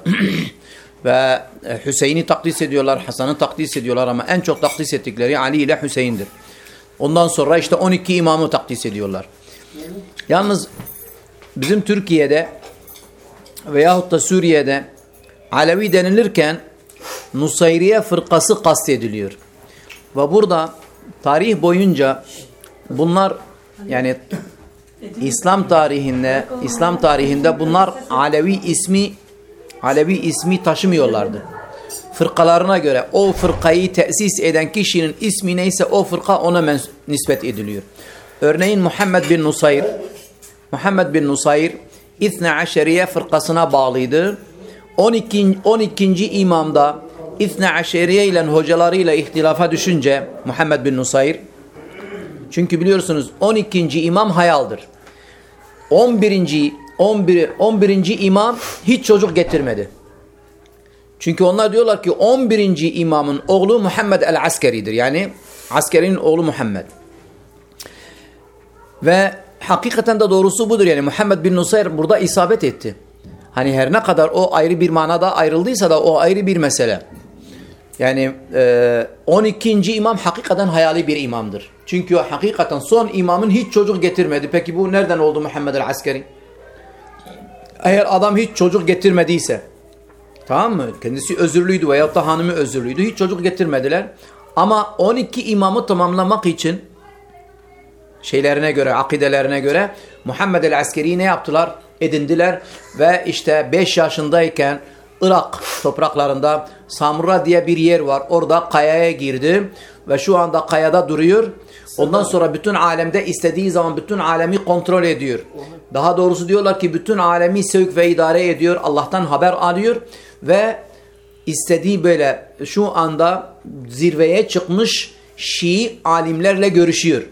Ve Hüseyin'i takdis ediyorlar. Hasan'ı takdis ediyorlar ama en çok takdis ettikleri Ali ile Hüseyin'dir. Ondan sonra işte 12 imamı takdis ediyorlar. Yalnız bizim Türkiye'de veyahut da Suriye'de Alevi denilirken Nusayriye fırkası kastediliyor. Ve burada tarih boyunca bunlar yani İslam tarihinde İslam tarihinde bunlar Alevi ismi Alevi ismi taşımıyorlardı. Fırkalarına göre o fırkayı tesis eden kişinin ismi neyse o fırka ona nispet ediliyor. Örneğin Muhammed bin Nusayr Muhammed bin Nusayr İthne Aşeriye fırkasına bağlıydı. 12. 12. imamda İthne Aşeriye ile hocalarıyla ihtilafa düşünce Muhammed bin Nusayr çünkü biliyorsunuz 12. imam hayaldır. 11. 11. 11. imam hiç çocuk getirmedi. Çünkü onlar diyorlar ki 11. imamın oğlu Muhammed el-Askeri'dir. Yani askerinin oğlu Muhammed. Ve hakikaten de doğrusu budur. Yani Muhammed bin Nusayr burada isabet etti. Hani her ne kadar o ayrı bir manada ayrıldıysa da o ayrı bir mesele. Yani e, 12. imam hakikaten hayali bir imamdır. Çünkü o hakikaten son imamın hiç çocuk getirmedi. Peki bu nereden oldu Muhammed el-Askeri? Eğer adam hiç çocuk getirmediyse tamam mı? Kendisi özürlüydü veyahut da hanımı özürlüydü. Hiç çocuk getirmediler. Ama 12 imamı tamamlamak için şeylerine göre, akidelerine göre Muhammed el-Askeri ne yaptılar? Edindiler ve işte 5 yaşındayken Irak topraklarında Samura diye bir yer var. Orada kayaya girdi ve şu anda kayada duruyor. Ondan sonra bütün alemde istediği zaman bütün alemi kontrol ediyor. Daha doğrusu diyorlar ki bütün alemi sevk ve idare ediyor. Allah'tan haber alıyor ve istediği böyle şu anda zirveye çıkmış Şii alimlerle görüşüyor.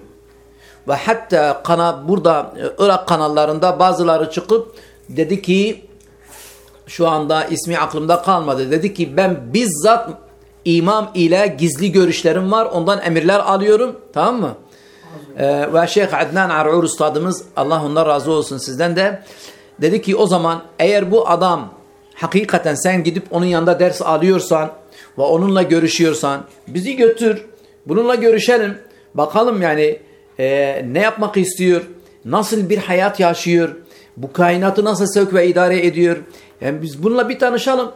Ve hatta kana, burada Irak kanallarında bazıları çıkıp dedi ki şu anda ismi aklımda kalmadı. Dedi ki ben bizzat imam ile gizli görüşlerim var. Ondan emirler alıyorum. Tamam mı? Ee, ve Şeyh Adnan Ar'ur ustadımız Allah ondan razı olsun sizden de dedi ki o zaman eğer bu adam hakikaten sen gidip onun yanında ders alıyorsan ve onunla görüşüyorsan bizi götür. Bununla görüşelim. Bakalım yani e, ne yapmak istiyor? Nasıl bir hayat yaşıyor? Bu kainatı nasıl sevk ve idare ediyor? Yani biz bununla bir tanışalım.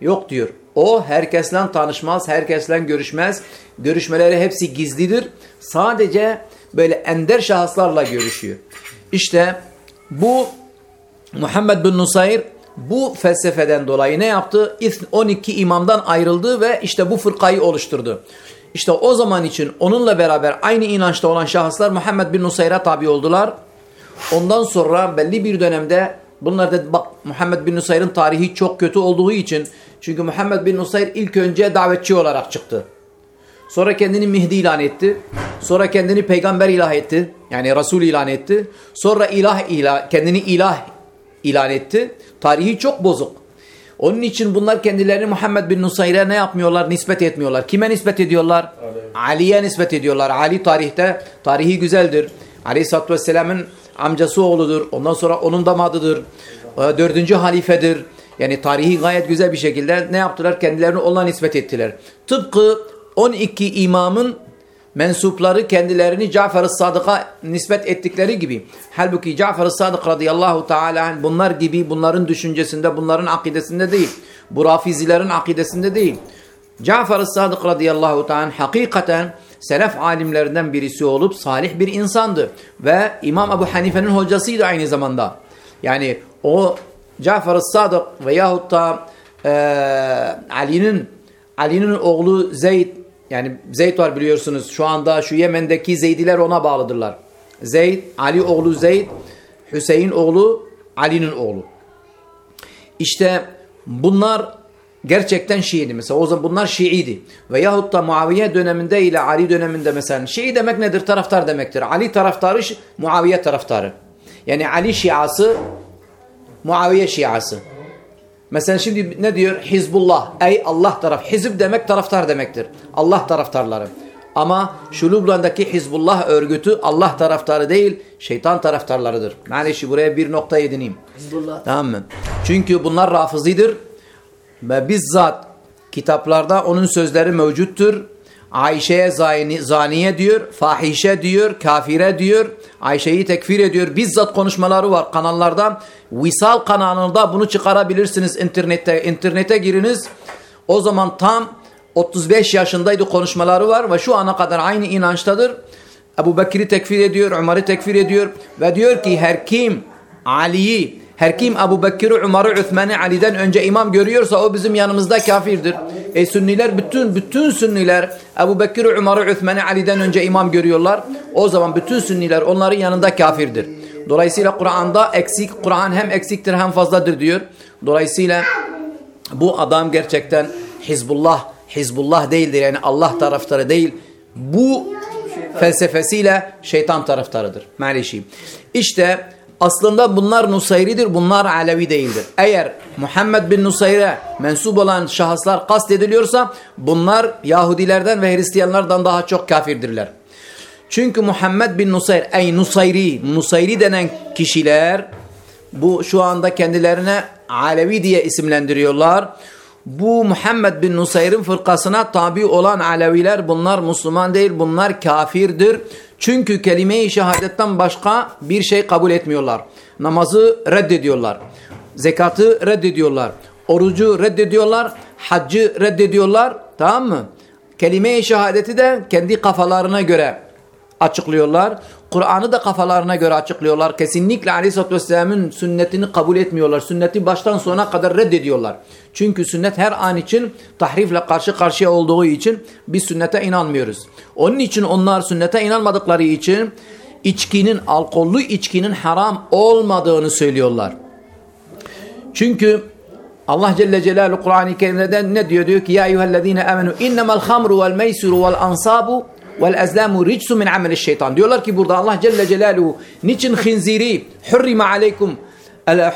Yok diyor. O herkesle tanışmaz, herkesle görüşmez. Görüşmeleri hepsi gizlidir. Sadece böyle ender şahıslarla görüşüyor. İşte bu Muhammed bin Nusayr bu felsefeden dolayı ne yaptı? 12 imamdan ayrıldı ve işte bu fırkayı oluşturdu. İşte o zaman için onunla beraber aynı inançta olan şahıslar Muhammed bin Nusayr'a tabi oldular. Ondan sonra belli bir dönemde bunlar da bak Muhammed bin Nusayr'ın tarihi çok kötü olduğu için çünkü Muhammed bin Nusayr ilk önce davetçi olarak çıktı. Sonra kendini Mihdi ilan etti. Sonra kendini peygamber ilah etti. Yani Resul ilan etti. Sonra ilah ilah kendini ilah ilan etti. Tarihi çok bozuk. Onun için bunlar kendilerini Muhammed bin Nusayr'e ne yapmıyorlar? Nispet etmiyorlar. Kime nispet ediyorlar? Ali'ye nispet ediyorlar. Ali tarihte, tarihi güzeldir. Aleyhisselatü Vesselam'ın amcası oğludur. Ondan sonra onun damadıdır. Ee, Dördüncü halifedir. Yani tarihi gayet güzel bir şekilde ne yaptılar? Kendilerini ona nispet ettiler. Tıpkı 12 imamın mensupları kendilerini Cafer-ı Sadık'a nispet ettikleri gibi. Halbuki Cafer-ı Sadık radıyallahu teala bunlar gibi bunların düşüncesinde, bunların akidesinde değil. Bu rafizilerin akidesinde değil. Cafer-ı Sadık radıyallahu teala hakikaten selef alimlerinden birisi olup salih bir insandı. Ve İmam Ebu Hanife'nin hocasıydı aynı zamanda. Yani o Cafer-ı Sadık veyahut da eee Ali'nin Ali'nin oğlu Zeyd yani Zeyd var biliyorsunuz. Şu anda şu Yemen'deki Zeydiler ona bağlıdırlar. Zeyd, Ali oğlu Zeyd, Hüseyin oğlu Ali'nin oğlu. İşte bunlar gerçekten Şii'di. Mesela o zaman bunlar Şii'di. Veyahut da Muaviye döneminde ile Ali döneminde mesela Şii demek nedir? Taraftar demektir. Ali taraftarı, Muaviye taraftarı. Yani Ali Şiası, Muaviye Şiası. Mesela şimdi ne diyor? Hizbullah. Ey Allah taraf. Hizb demek taraftar demektir. Allah taraftarları. Ama şu Lübnan'daki Hizbullah örgütü Allah taraftarı değil, şeytan taraftarlarıdır. Maalesef buraya bir nokta edineyim. Hizbullah. Tamam mı? Çünkü bunlar rafızidir. Ve bizzat kitaplarda onun sözleri mevcuttur. Ayşe'ye zani, zaniye diyor, fahişe diyor, kafire diyor. Ayşe'yi tekfir ediyor. Bizzat konuşmaları var kanallarda. Visal kanalında bunu çıkarabilirsiniz internette. İnternete giriniz. O zaman tam 35 yaşındaydı konuşmaları var ve şu ana kadar aynı inançtadır. Ebu Bekir'i tekfir ediyor, Umar'ı tekfir ediyor ve diyor ki her kim Ali'yi, her kim Ebu Bekir'i, Umar'ı, Üthman'ı Ali'den önce imam görüyorsa o bizim yanımızda kafirdir. E Sünniler bütün bütün Sünniler Ebu Bekir'i, Umar'ı, Üthman'ı Ali'den önce imam görüyorlar. O zaman bütün Sünniler onların yanında kafirdir. Dolayısıyla Kur'an'da eksik, Kur'an hem eksiktir hem fazladır diyor. Dolayısıyla bu adam gerçekten Hizbullah, Hizbullah değildir. Yani Allah taraftarı değil. Bu felsefesiyle şeytan taraftarıdır. Maalesef. İşte aslında bunlar Nusayri'dir, bunlar Alevi değildir. Eğer Muhammed bin Nusayr'e mensup olan şahıslar kastediliyorsa bunlar Yahudilerden ve Hristiyanlardan daha çok kafirdirler. Çünkü Muhammed bin Nusayr, ey Nusayri, Nusayri denen kişiler bu şu anda kendilerine Alevi diye isimlendiriyorlar. Bu Muhammed bin Nusayr'ın fırkasına tabi olan Aleviler bunlar Müslüman değil bunlar kafirdir. Çünkü kelime-i şehadetten başka bir şey kabul etmiyorlar. Namazı reddediyorlar. Zekatı reddediyorlar. Orucu reddediyorlar. Haccı reddediyorlar. Tamam mı? Kelime-i şehadeti de kendi kafalarına göre açıklıyorlar. Kur'an'ı da kafalarına göre açıklıyorlar. Kesinlikle Aleyhisselatü Vesselam'ın sünnetini kabul etmiyorlar. Sünneti baştan sona kadar reddediyorlar. Çünkü sünnet her an için tahrifle karşı karşıya olduğu için biz sünnete inanmıyoruz. Onun için onlar sünnete inanmadıkları için içkinin, alkollü içkinin haram olmadığını söylüyorlar. Çünkü Allah Celle Celaluhu Kur'an-ı Kerim'de ne diyor? Diyor ki ya eyyühellezine amenu innemel hamru vel meysiru vel ansabu vel ezlamu ricsu min ameli şeytan. Diyorlar ki burada Allah Celle Celaluhu niçin khinziri hurrime aleykum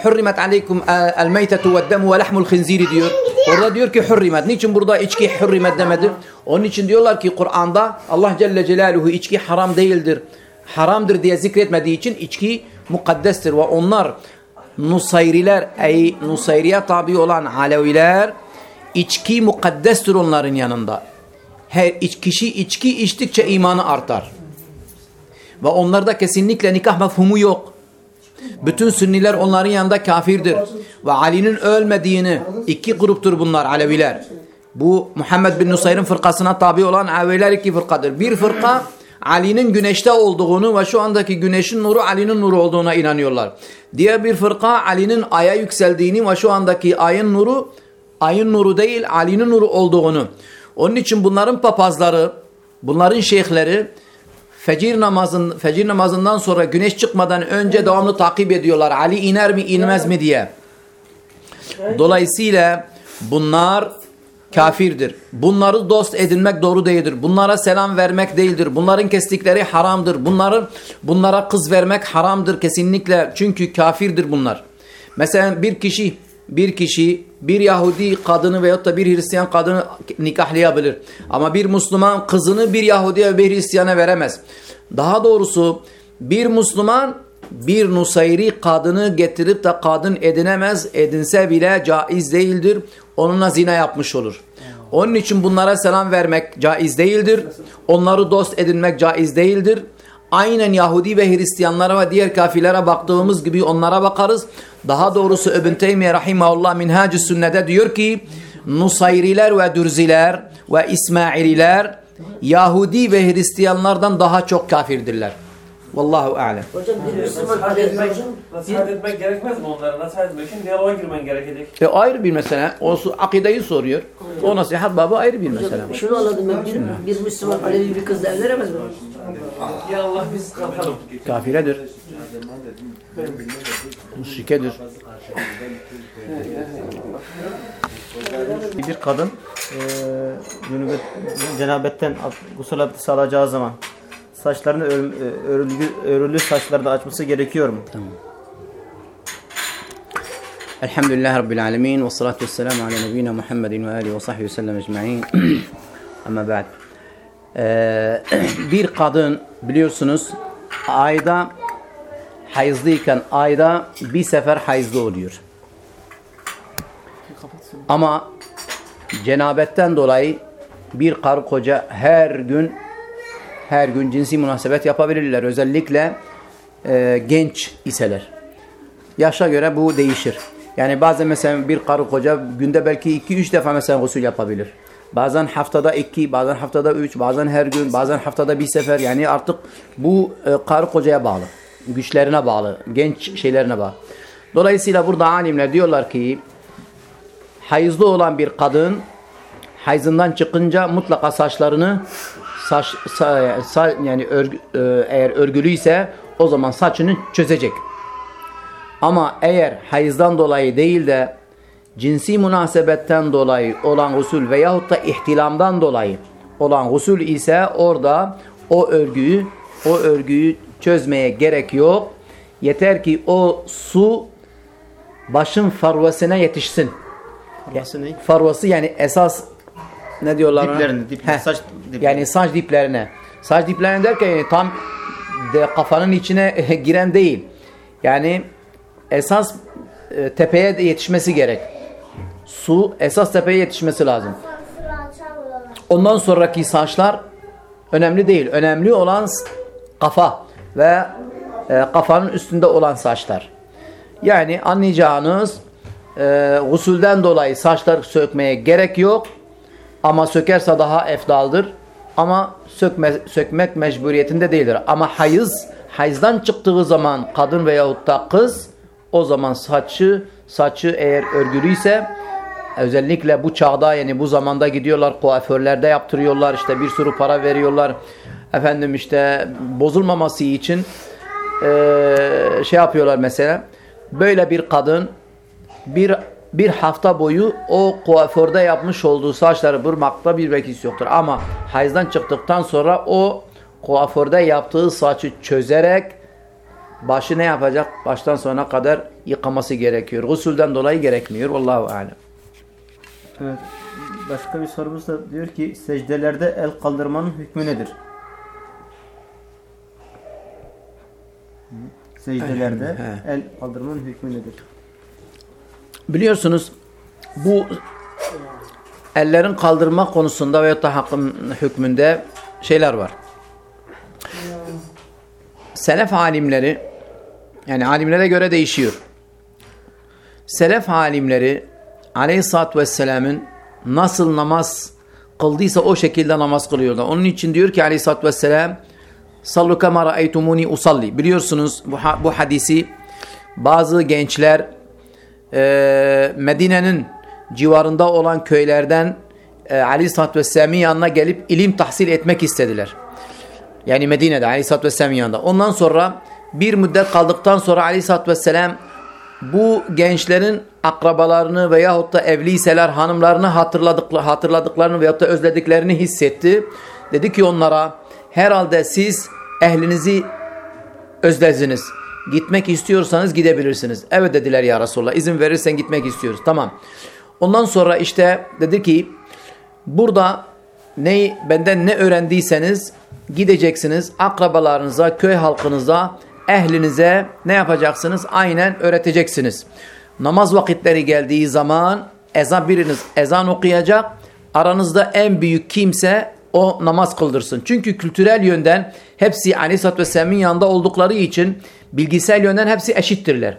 hurrimet aleykum el meytetu ve demu ve lahmul khinziri diyor. Orada diyor ki hurrimet. Niçin burada içki hurrimet demedi? Onun için diyorlar ki Kur'an'da Allah Celle Celaluhu içki haram değildir. Haramdır diye zikretmediği için içki mukaddestir ve onlar Nusayriler ey Nusayriye tabi olan Aleviler içki mukaddestir onların yanında. Her iç, kişi içki içtikçe imanı artar. Ve onlarda kesinlikle nikah mefhumu yok. Bütün sünniler onların yanında kafirdir. Ve Ali'nin ölmediğini iki gruptur bunlar Aleviler. Bu Muhammed bin Nusayr'ın fırkasına tabi olan Aleviler iki fırkadır. Bir fırka Ali'nin güneşte olduğunu ve şu andaki güneşin nuru Ali'nin nuru olduğuna inanıyorlar. Diğer bir fırka Ali'nin aya yükseldiğini ve şu andaki ayın nuru ayın nuru değil Ali'nin nuru olduğunu. Onun için bunların papazları, bunların şeyhleri fecir namazın fecir namazından sonra güneş çıkmadan önce devamlı takip ediyorlar. Ali iner mi inmez mi diye. Dolayısıyla bunlar kafirdir. Bunları dost edinmek doğru değildir. Bunlara selam vermek değildir. Bunların kestikleri haramdır. Bunların bunlara kız vermek haramdır kesinlikle. Çünkü kafirdir bunlar. Mesela bir kişi bir kişi bir Yahudi kadını veyahut da bir Hristiyan kadını nikahlayabilir. Ama bir Müslüman kızını bir Yahudi'ye bir Hristiyana veremez. Daha doğrusu bir Müslüman bir Nusayri kadını getirip de kadın edinemez. Edinse bile caiz değildir. Onunla zina yapmış olur. Onun için bunlara selam vermek caiz değildir. Onları dost edinmek caiz değildir. Aynen Yahudi ve Hristiyanlara ve diğer kafirlere baktığımız gibi onlara bakarız. Daha doğrusu İbn Teymiye Rahimahullah Minhacü Sünne'de diyor ki Nusayriler ve Dürziler ve İsmaililer Yahudi ve Hristiyanlardan daha çok kafirdirler. Vallahu alem. Hocam bir Müslüman etmek, nasihat etmek gerekmez mi onlara? Nasihat etmek için diyaloğa girmen gerekecek. E ayrı bir mesele. O akideyi soruyor. O nasihat babı ayrı bir mesele. Hocam şunu anladım ben. Bir, bir Müslüman Alevi bir kızla evlenemez mi? Ya Allah biz kalkalım. Kafiredir. Müşrikedir. Bir kadın e, cenabetten gusül abdesti alacağı zaman saçlarını ör, e, örülü, örülü saçlarını açması gerekiyor mu? Elhamdülillahi Rabbil alemin ve salatu vesselamu ala nebiyyina Muhammedin ve alihi ve sahbihi sellem ecma'in. Ama ba'd. Ee, bir kadın biliyorsunuz ayda hayızlıyken ayda bir sefer hayızlı oluyor. Ama cenabetten dolayı bir karı koca her gün her gün cinsi münasebet yapabilirler. Özellikle e, genç iseler. Yaşa göre bu değişir. Yani bazen mesela bir karı koca günde belki 2-3 defa mesela gusül yapabilir. Bazen haftada 2, bazen haftada 3, bazen her gün, bazen haftada bir sefer. Yani artık bu e, karı kocaya bağlı. Güçlerine bağlı, genç şeylerine bağlı. Dolayısıyla burada alimler diyorlar ki hayızlı olan bir kadın hayzından çıkınca mutlaka saçlarını saç, sa- sa- yani örgü, e, eğer örgülüyse o zaman saçını çözecek. Ama eğer hayızdan dolayı değil de cinsi münasebetten dolayı olan usul veyahut da ihtilamdan dolayı olan usul ise orada o örgüyü o örgüyü çözmeye gerek yok. Yeter ki o su başın farvasına yetişsin. Farvası ne? Farvası yani esas ne diyorlar? Diplerine, diplerine, saç diplerine. Yani saç diplerine. Saç diplerine derken yani tam de kafanın içine giren değil. Yani esas e, tepeye yetişmesi gerek. Su esas tepeye yetişmesi lazım. Ondan sonraki saçlar önemli değil. Önemli olan kafa ve e, kafanın üstünde olan saçlar. Yani anlayacağınız e, gusülden dolayı saçlar sökmeye gerek yok. Ama sökerse daha efdaldır. Ama sökme, sökmek mecburiyetinde değildir. Ama hayız, hayızdan çıktığı zaman kadın veyahut da kız o zaman saçı, saçı eğer örgülüyse özellikle bu çağda yani bu zamanda gidiyorlar kuaförlerde yaptırıyorlar işte bir sürü para veriyorlar. Efendim işte bozulmaması için eee, şey yapıyorlar mesela. Böyle bir kadın bir bir hafta boyu o kuaförde yapmış olduğu saçları vurmakta bir bekisi yoktur. Ama hayızdan çıktıktan sonra o kuaförde yaptığı saçı çözerek başı ne yapacak? Baştan sona kadar yıkaması gerekiyor. Gusülden dolayı gerekmiyor. Allahu alem. Evet. Başka bir sorumuz da diyor ki secdelerde el kaldırmanın hükmü nedir? Secdelerde He. el kaldırmanın hükmü nedir? Biliyorsunuz bu ellerin kaldırma konusunda veyahut da hakkın hükmünde şeyler var. Selef alimleri yani alimlere göre değişiyor. Selef alimleri aleyhissalatü vesselamın nasıl namaz kıldıysa o şekilde namaz kılıyorlar. Onun için diyor ki aleyhissalatü vesselam sallu kema ra'aytumuni usalli. Biliyorsunuz bu, bu hadisi bazı gençler e, Medine'nin civarında olan köylerden e, Aleyhisselatü Vesselam'ın yanına gelip ilim tahsil etmek istediler. Yani Medine'de Aleyhisselatü Vesselam'ın yanında. Ondan sonra bir müddet kaldıktan sonra Aleyhisselatü Vesselam bu gençlerin akrabalarını veyahut da evliyseler hanımlarını hatırladıkları, hatırladıklarını veyahut da özlediklerini hissetti. Dedi ki onlara herhalde siz ehlinizi özlediniz. Gitmek istiyorsanız gidebilirsiniz. Evet dediler ya Resulallah. İzin verirsen gitmek istiyoruz. Tamam. Ondan sonra işte dedi ki burada ne benden ne öğrendiyseniz gideceksiniz akrabalarınıza, köy halkınıza, ehlinize ne yapacaksınız? Aynen öğreteceksiniz. Namaz vakitleri geldiği zaman ezan biriniz ezan okuyacak. Aranızda en büyük kimse o namaz kıldırsın. Çünkü kültürel yönden hepsi Aleyhisselatü Vesselam'ın yanında oldukları için bilgisel yönden hepsi eşittirler.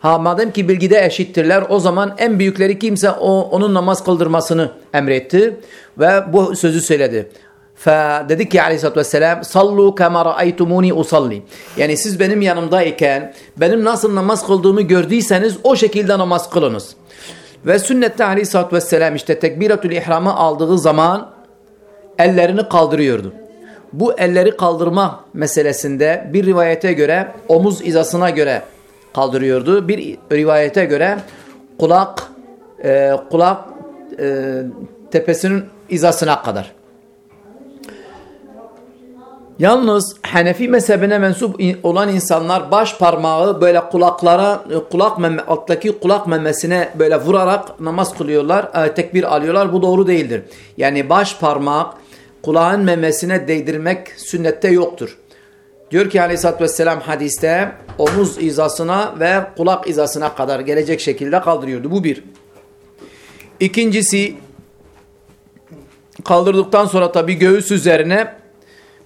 Ha madem ki bilgide eşittirler o zaman en büyükleri kimse o onun namaz kıldırmasını emretti ve bu sözü söyledi. Fe dedi ki aleyhissalatü vesselam sallu kema ra'aytumuni usalli. Yani siz benim yanımdayken benim nasıl namaz kıldığımı gördüyseniz o şekilde namaz kılınız. Ve sünnette aleyhissalatü vesselam işte tekbiratül ihramı aldığı zaman ellerini kaldırıyordu. Bu elleri kaldırma meselesinde bir rivayete göre omuz izasına göre kaldırıyordu. Bir rivayete göre kulak e, kulak e, tepesinin izasına kadar. Yalnız Hanefi mezhebine mensup olan insanlar baş parmağı böyle kulaklara e, kulak meme, alttaki kulak memesine böyle vurarak namaz kılıyorlar, e, tekbir alıyorlar. Bu doğru değildir. Yani baş parmak kulağın memesine değdirmek sünnette yoktur. Diyor ki aleyhissalatü vesselam hadiste omuz izasına ve kulak izasına kadar gelecek şekilde kaldırıyordu. Bu bir. İkincisi kaldırdıktan sonra tabi göğüs üzerine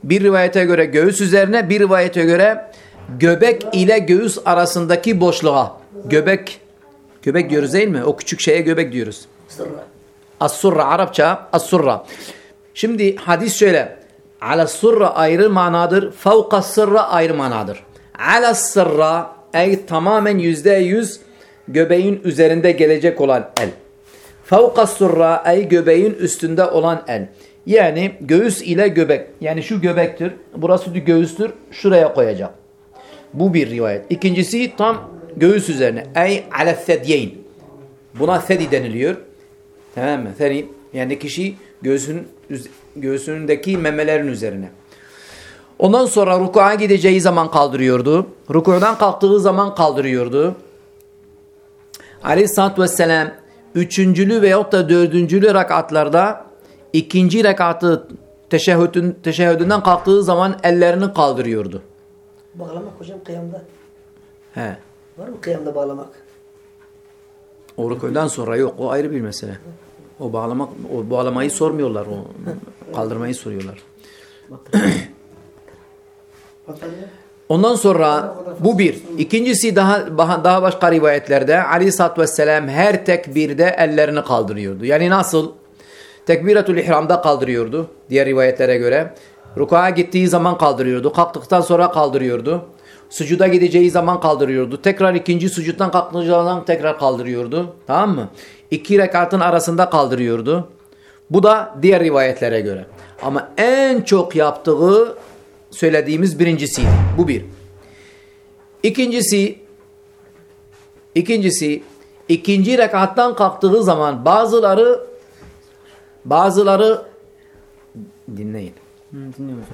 bir rivayete göre göğüs üzerine bir rivayete göre göbek ile göğüs arasındaki boşluğa göbek göbek diyoruz değil mi? O küçük şeye göbek diyoruz. As-surra Arapça as-surra. Şimdi hadis şöyle. Ala surra ayrı manadır. Fevka sırra ayrı manadır. Ala sırra ey tamamen yüzde yüz göbeğin üzerinde gelecek olan el. Fevka surra ey göbeğin üstünde olan el. Yani göğüs ile göbek. Yani şu göbektir. Burası bir göğüstür. Şuraya koyacak. Bu bir rivayet. İkincisi tam göğüs üzerine. Ey ala sedyeyn. Buna sedi deniliyor. Tamam mı? Sedi yani kişi göğsünün üz- göğsündeki memelerin üzerine. Ondan sonra rukuğa gideceği zaman kaldırıyordu. Rukudan kalktığı zaman kaldırıyordu. Aleyhisselatü Vesselam üçüncülü veyahut da dördüncülü rekatlarda ikinci rekatı teşehhüdün, teşehhüdünden kalktığı zaman ellerini kaldırıyordu. Bağlamak hocam kıyamda. He. Var mı kıyamda bağlamak? O rükûdan sonra yok. O ayrı bir mesele. O bağlamak, o bağlamayı sormuyorlar. O kaldırmayı soruyorlar. Ondan sonra bu bir. İkincisi daha daha başka rivayetlerde Aleyhisselatü Vesselam her tekbirde ellerini kaldırıyordu. Yani nasıl? Tekbiratul ihramda kaldırıyordu. Diğer rivayetlere göre. Rukuğa gittiği zaman kaldırıyordu. Kalktıktan sonra kaldırıyordu. Sucuda gideceği zaman kaldırıyordu. Tekrar ikinci sucuttan kalktığı zaman tekrar kaldırıyordu. Tamam mı? İki rekatın arasında kaldırıyordu. Bu da diğer rivayetlere göre. Ama en çok yaptığı söylediğimiz birincisiydi. Bu bir. İkincisi ikincisi ikinci rekattan kalktığı zaman bazıları bazıları dinleyin. Dinliyorum.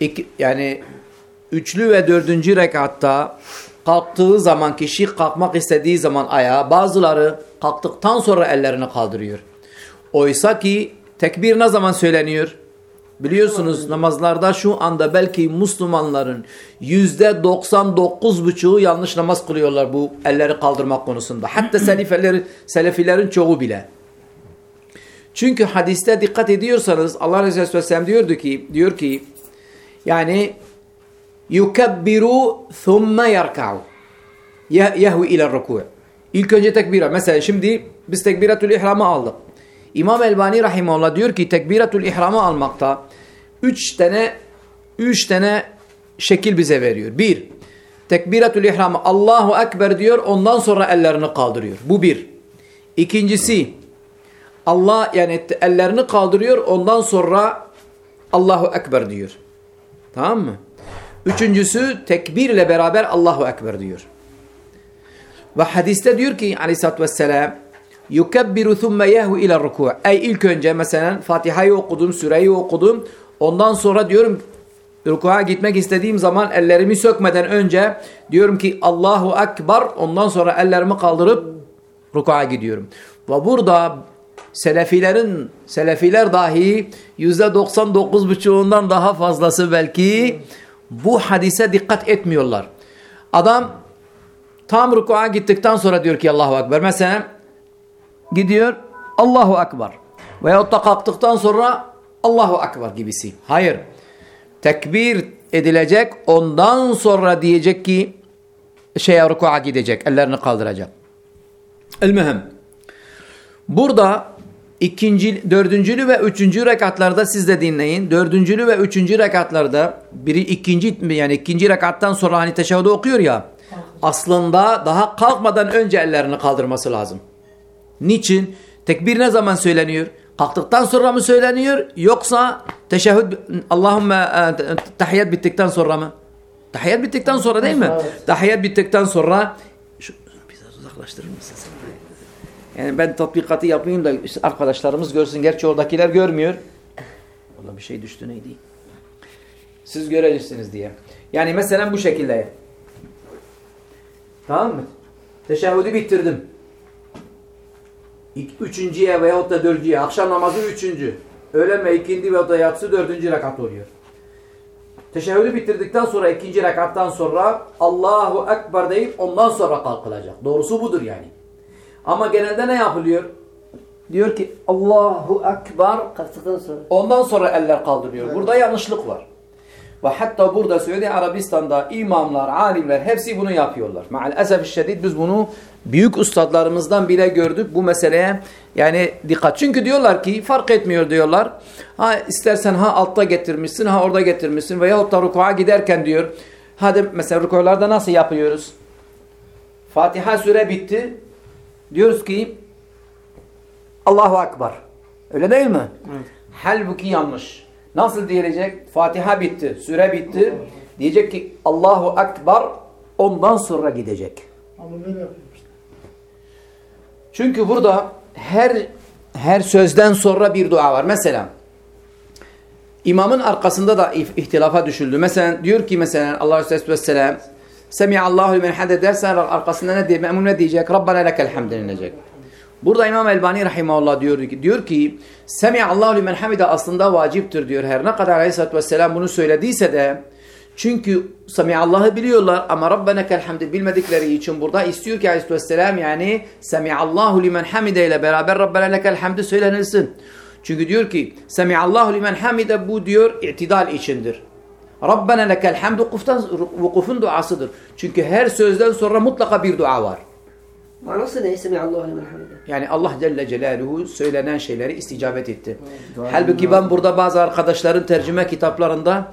İki, yani üçlü ve dördüncü rekatta kalktığı zaman kişi kalkmak istediği zaman ayağa bazıları kalktıktan sonra ellerini kaldırıyor. Oysa ki tekbir ne zaman söyleniyor? Biliyorsunuz namazlarda şu anda belki Müslümanların yüzde 99 buçuğu yanlış namaz kılıyorlar bu elleri kaldırmak konusunda. Hatta selefilerin, selefilerin çoğu bile. Çünkü hadiste dikkat ediyorsanız Allah Resulü Aleyhisselam diyordu ki diyor ki yani yukebbiru thumma yarka'u yehvi ila ruku' İlk önce tekbira. Mesela şimdi biz tekbiratul ihramı aldık. İmam Elbani Rahimahullah diyor ki tekbiratul ihramı almakta üç tane üç tane şekil bize veriyor. Bir, tekbiratül ihram Allahu Ekber diyor ondan sonra ellerini kaldırıyor. Bu bir. İkincisi Allah yani ellerini kaldırıyor ondan sonra Allahu Ekber diyor. Tamam mı? Üçüncüsü tekbirle beraber Allahu Ekber diyor. Ve hadiste diyor ki aleyhissalatü vesselam yukebbiru thumme yehu ila ruku' Ey ilk önce mesela Fatiha'yı okudum, süreyi okudum. Ondan sonra diyorum rukuğa gitmek istediğim zaman ellerimi sökmeden önce diyorum ki Allahu Ekber ondan sonra ellerimi kaldırıp rukuğa gidiyorum. Ve burada Selefilerin, Selefiler dahi %99,5'undan daha fazlası belki bu hadise dikkat etmiyorlar. Adam tam rukuğa gittikten sonra diyor ki Allahu Ekber. Mesela gidiyor Allahu Ekber. Veyahut da kalktıktan sonra Allahu Ekber gibisi. Hayır. Tekbir edilecek ondan sonra diyecek ki şeye rukuğa gidecek. Ellerini kaldıracak. El-mühim. Burada ikinci, dördüncülü ve üçüncü rekatlarda siz de dinleyin. Dördüncülü ve üçüncü rekatlarda biri ikinci yani ikinci rekattan sonra hani teşehhüdü okuyor ya aslında daha kalkmadan önce ellerini kaldırması lazım. Niçin? Tekbir ne zaman söyleniyor? Kalktıktan sonra mı söyleniyor yoksa teşehhüd Allahümme e, tahiyyat bittikten sonra mı? Tahiyyat bittikten sonra değil mi? Tahiyyat bittikten sonra şu, biraz uzaklaştırır mısın sen? Yani ben tatbikatı yapayım da arkadaşlarımız görsün. Gerçi oradakiler görmüyor. Valla bir şey düştü neydi? Siz göreceksiniz diye. Yani mesela bu şekilde. Tamam mı? Teşehhüdü bitirdim. Üçüncüye veyahut da dördüncüye. Akşam namazı üçüncü. Öğlen ve ikindi veyahut da yatsı dördüncü rekat oluyor. Teşehhüdü bitirdikten sonra ikinci rekattan sonra Allahu Ekber deyip ondan sonra kalkılacak. Doğrusu budur yani. Ama genelde ne yapılıyor? Diyor ki Allahu Ekber Kalktıktan sonra. ondan sonra eller kaldırıyor. Burada yanlışlık var. Ve hatta burada Suudi Arabistan'da imamlar, alimler hepsi bunu yapıyorlar. Maalesef şiddet biz bunu büyük ustadlarımızdan bile gördük bu meseleye. Yani dikkat. Çünkü diyorlar ki fark etmiyor diyorlar. Ha istersen ha altta getirmişsin ha orada getirmişsin veyahut da rukuğa giderken diyor. Hadi mesela rukularda nasıl yapıyoruz? Fatiha süre bitti. Diyoruz ki Allahu Ekber. Öyle değil mi? Evet. Halbuki yanlış. Nasıl diyecek? Fatiha bitti, süre bitti. Diyecek ki Allahu Ekber ondan sonra gidecek. Çünkü burada her her sözden sonra bir dua var. Mesela imamın arkasında da ihtilafa düşüldü. Mesela diyor ki mesela Allah Aleyhisselatü Vesselam Semi'allahu limen hade dersen arkasında ne diye memun ne diyecek? Rabbana lekel hamd denilecek. Burada İmam Elbani rahimahullah diyor ki diyor ki Semi'allahu limen hamide aslında vaciptir diyor. Her ne kadar Aleyhisselatü Vesselam bunu söylediyse de çünkü Semi'allah'ı biliyorlar ama Rabbena lekel hamd bilmedikleri için burada istiyor ki Aleyhisselatü Vesselam yani Semi'allahu limen hamide ile beraber Rabbena lekel hamd söylenilsin. Çünkü diyor ki Semi'allahu limen hamide bu diyor itidal içindir. Rabbena lekel hamd vukufun duasıdır. Çünkü her sözden sonra mutlaka bir dua var. Yani Allah Celle Celaluhu söylenen şeyleri isticabet etti. Halbuki ben burada bazı arkadaşların tercüme kitaplarında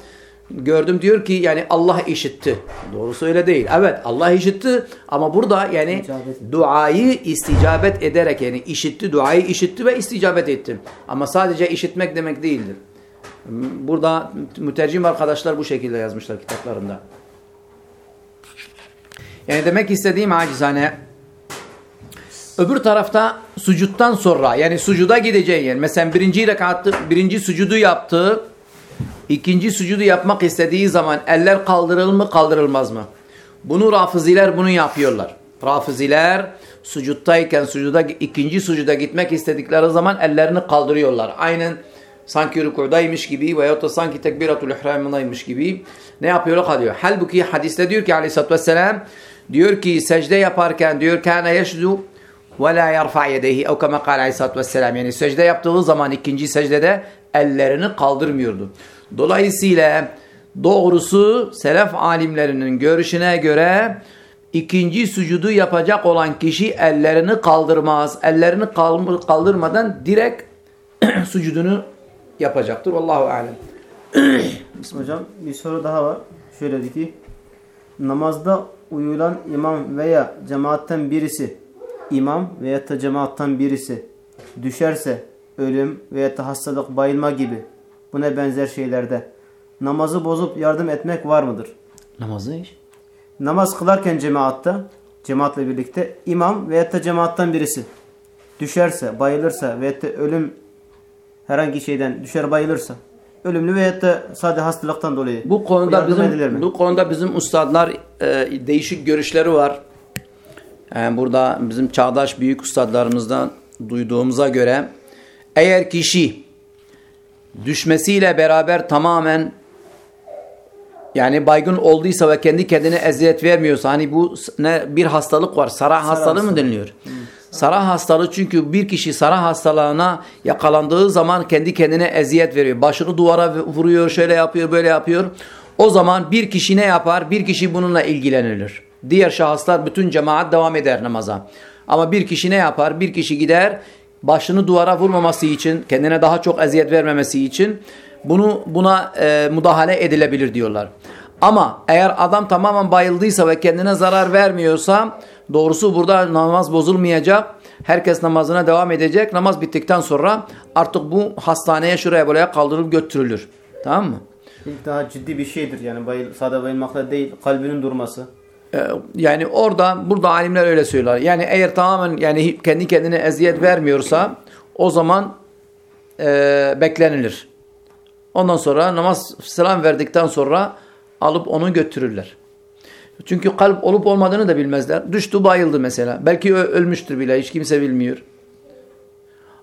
gördüm diyor ki yani Allah işitti. Doğrusu öyle değil. Evet Allah işitti ama burada yani duayı isticabet ederek yani işitti, duayı işitti ve isticabet etti. Ama sadece işitmek demek değildir. Burada mütercim arkadaşlar bu şekilde yazmışlar kitaplarında. Yani demek istediğim acizane öbür tarafta sucuttan sonra yani sucuda gideceğin yer. Mesela birinci rekattı, birinci sucudu yaptı. ikinci sucudu yapmak istediği zaman eller kaldırılır mı kaldırılmaz mı? Bunu rafiziler bunu yapıyorlar. Rafiziler sucuttayken sucuda ikinci sucuda gitmek istedikleri zaman ellerini kaldırıyorlar. Aynen sanki rükudaymış gibi veyahut da sanki tekbiratul ihramındaymış gibi ne yapıyorlar diyor. Halbuki hadiste diyor ki aleyhissalatü vesselam diyor ki secde yaparken diyor kâne yeşdu ve la yarfa yedeyhi ev kema kâle aleyhissalatü vesselam yani secde yaptığı zaman ikinci secdede ellerini kaldırmıyordu. Dolayısıyla doğrusu selef alimlerinin görüşüne göre ikinci sucudu yapacak olan kişi ellerini kaldırmaz. Ellerini kaldırmadan direkt sucudunu yapacaktır. Allahu alem. Hocam bir soru daha var. Şöyle dedi ki namazda uyulan imam veya cemaatten birisi imam veya da cemaattan birisi düşerse ölüm veya da hastalık bayılma gibi buna benzer şeylerde namazı bozup yardım etmek var mıdır? Namazı iş. Namaz kılarken cemaatta cemaatle birlikte imam veya da cemaattan birisi düşerse, bayılırsa veya da ölüm herhangi şeyden düşer bayılırsa ölümlü veya da sadece hastalıktan dolayı Bu konuda mi? bizim bu konuda bizim ustadlar e, değişik görüşleri var. Yani burada bizim çağdaş büyük ustadlarımızdan duyduğumuza göre eğer kişi düşmesiyle beraber tamamen yani baygın olduysa ve kendi kendine eziyet vermiyorsa hani bu ne bir hastalık var. Sarah hastalığı mı deniliyor? Sarah hastalığı çünkü bir kişi sarah hastalığına yakalandığı zaman kendi kendine eziyet veriyor. Başını duvara vuruyor, şöyle yapıyor, böyle yapıyor. O zaman bir kişi ne yapar? Bir kişi bununla ilgilenilir. Diğer şahıslar bütün cemaat devam eder namaza. Ama bir kişi ne yapar? Bir kişi gider başını duvara vurmaması için, kendine daha çok eziyet vermemesi için bunu buna e, müdahale edilebilir diyorlar. Ama eğer adam tamamen bayıldıysa ve kendine zarar vermiyorsa doğrusu burada namaz bozulmayacak. Herkes namazına devam edecek. Namaz bittikten sonra artık bu hastaneye şuraya buraya kaldırılıp götürülür. Tamam mı? İlk daha ciddi bir şeydir yani bayıl, sade bayılmakla değil kalbinin durması. Ee, Yani orada burada alimler öyle söylüyorlar. Yani eğer tamamen yani kendi kendine eziyet vermiyorsa o zaman e, beklenilir. Ondan sonra namaz selam verdikten sonra alıp onu götürürler. Çünkü kalp olup olmadığını da bilmezler. Düştü bayıldı mesela. Belki ölmüştür bile hiç kimse bilmiyor.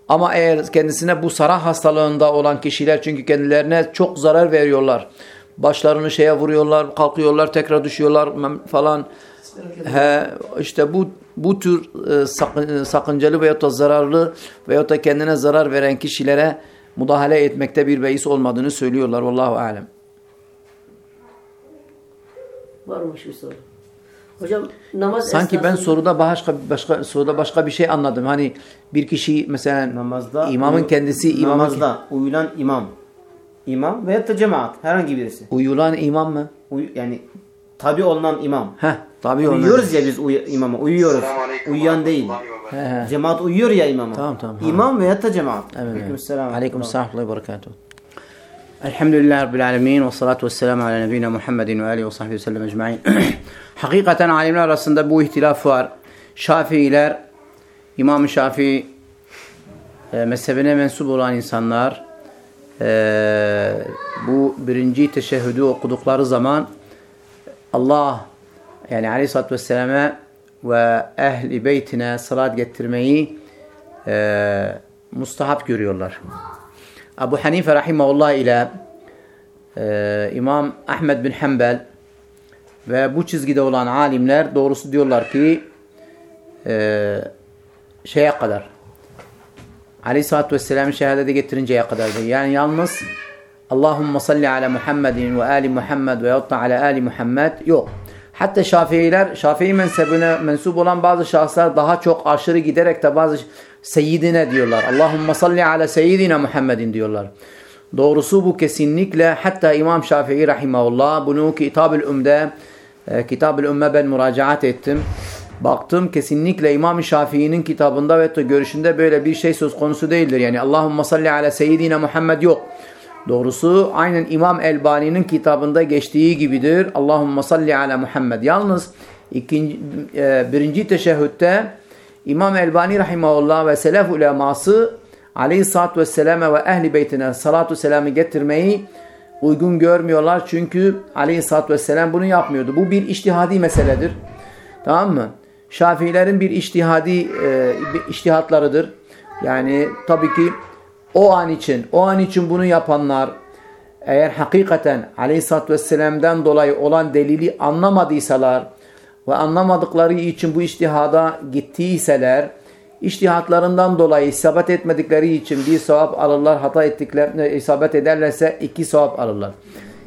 Ama eğer kendisine bu sarah hastalığında olan kişiler çünkü kendilerine çok zarar veriyorlar. Başlarını şeye vuruyorlar, kalkıyorlar, tekrar düşüyorlar falan. He, işte bu bu tür e, sakın- sakıncalı veyahut da zararlı veyahut da kendine zarar veren kişilere müdahale etmekte bir beis olmadığını söylüyorlar. Vallahu alem. Varmış bir soru. Hocam namaz Sanki ben esnasında- soruda başka başka soruda başka bir şey anladım. Hani bir kişi mesela Namazda imamın uyu- kendisi imamın namazda uyulan imam. İmam veya da cemaat herhangi birisi. uyulan imam mı? Uy, yani tabi olunan imam. Heh, tabii onu. Uyuyoruz ya biz uy imama. Uyuyoruz. Uyuyan değil. He, he. Cemaat uyuyor ya imama. Tamam, tamam. İmam veya da cemaat. Evet. Aleykümselam. Aleyküm selam ve berekatuhu. Elhamdülillahi Rabbil alemin ve salatu ve selamu ala nebiyyina Muhammedin ve alihi ve sahbihi ve sellem ecma'in. Hakikaten alimler arasında bu ihtilaf var. Şafiiler, İmam-ı Şafii e, mezhebine mensup olan insanlar e, bu birinci teşehhüdü okudukları zaman Allah yani aleyhissalatü vesselam'a ve ehli beytine salat getirmeyi e, mustahap görüyorlar. Ebu Hanife rahimahullah ile e, İmam Ahmed bin Hanbel ve bu çizgide olan alimler doğrusu diyorlar ki e, şeye kadar Aleyhisselatü Vesselam'ı şehadete getirinceye kadardır. Yani yalnız Allahümme salli ala Muhammedin ve ali Muhammed ve yatta ala ali Muhammed yok. Hatta Şafiiler, Şafii mensebine mensup olan bazı şahıslar daha çok aşırı giderek de bazı seyyidine diyorlar. Allahümme salli ala seyyidina Muhammedin diyorlar. Doğrusu bu kesinlikle hatta İmam Şafii rahimahullah bunu Kitab-ül Üm'de e, Kitab-ül Ümme ben müracaat ettim. Baktım kesinlikle İmam Şafii'nin kitabında ve görüşünde böyle bir şey söz konusu değildir. Yani Allahümme salli ala seyyidina Muhammed yok. Doğrusu aynen İmam Elbani'nin kitabında geçtiği gibidir. Allahümme salli ala Muhammed. Yalnız ikinci, e, birinci teşehhütte İmam Elbani rahimahullah ve selef uleması aleyhissalatü vesselam'e ve ehli beytine salatu selamı getirmeyi uygun görmüyorlar. Çünkü aleyhissalatü vesselam bunu yapmıyordu. Bu bir iştihadi meseledir. Tamam mı? Şafiilerin bir iştihadi e, iştihatlarıdır. Yani tabii ki o an için, o an için bunu yapanlar eğer hakikaten aleyhissalatü vesselam'dan dolayı olan delili anlamadıysalar ve anlamadıkları için bu iştihada gittiyseler iştihatlarından dolayı isabet etmedikleri için bir sevap alırlar, hata ettiklerine isabet ederlerse iki sevap alırlar.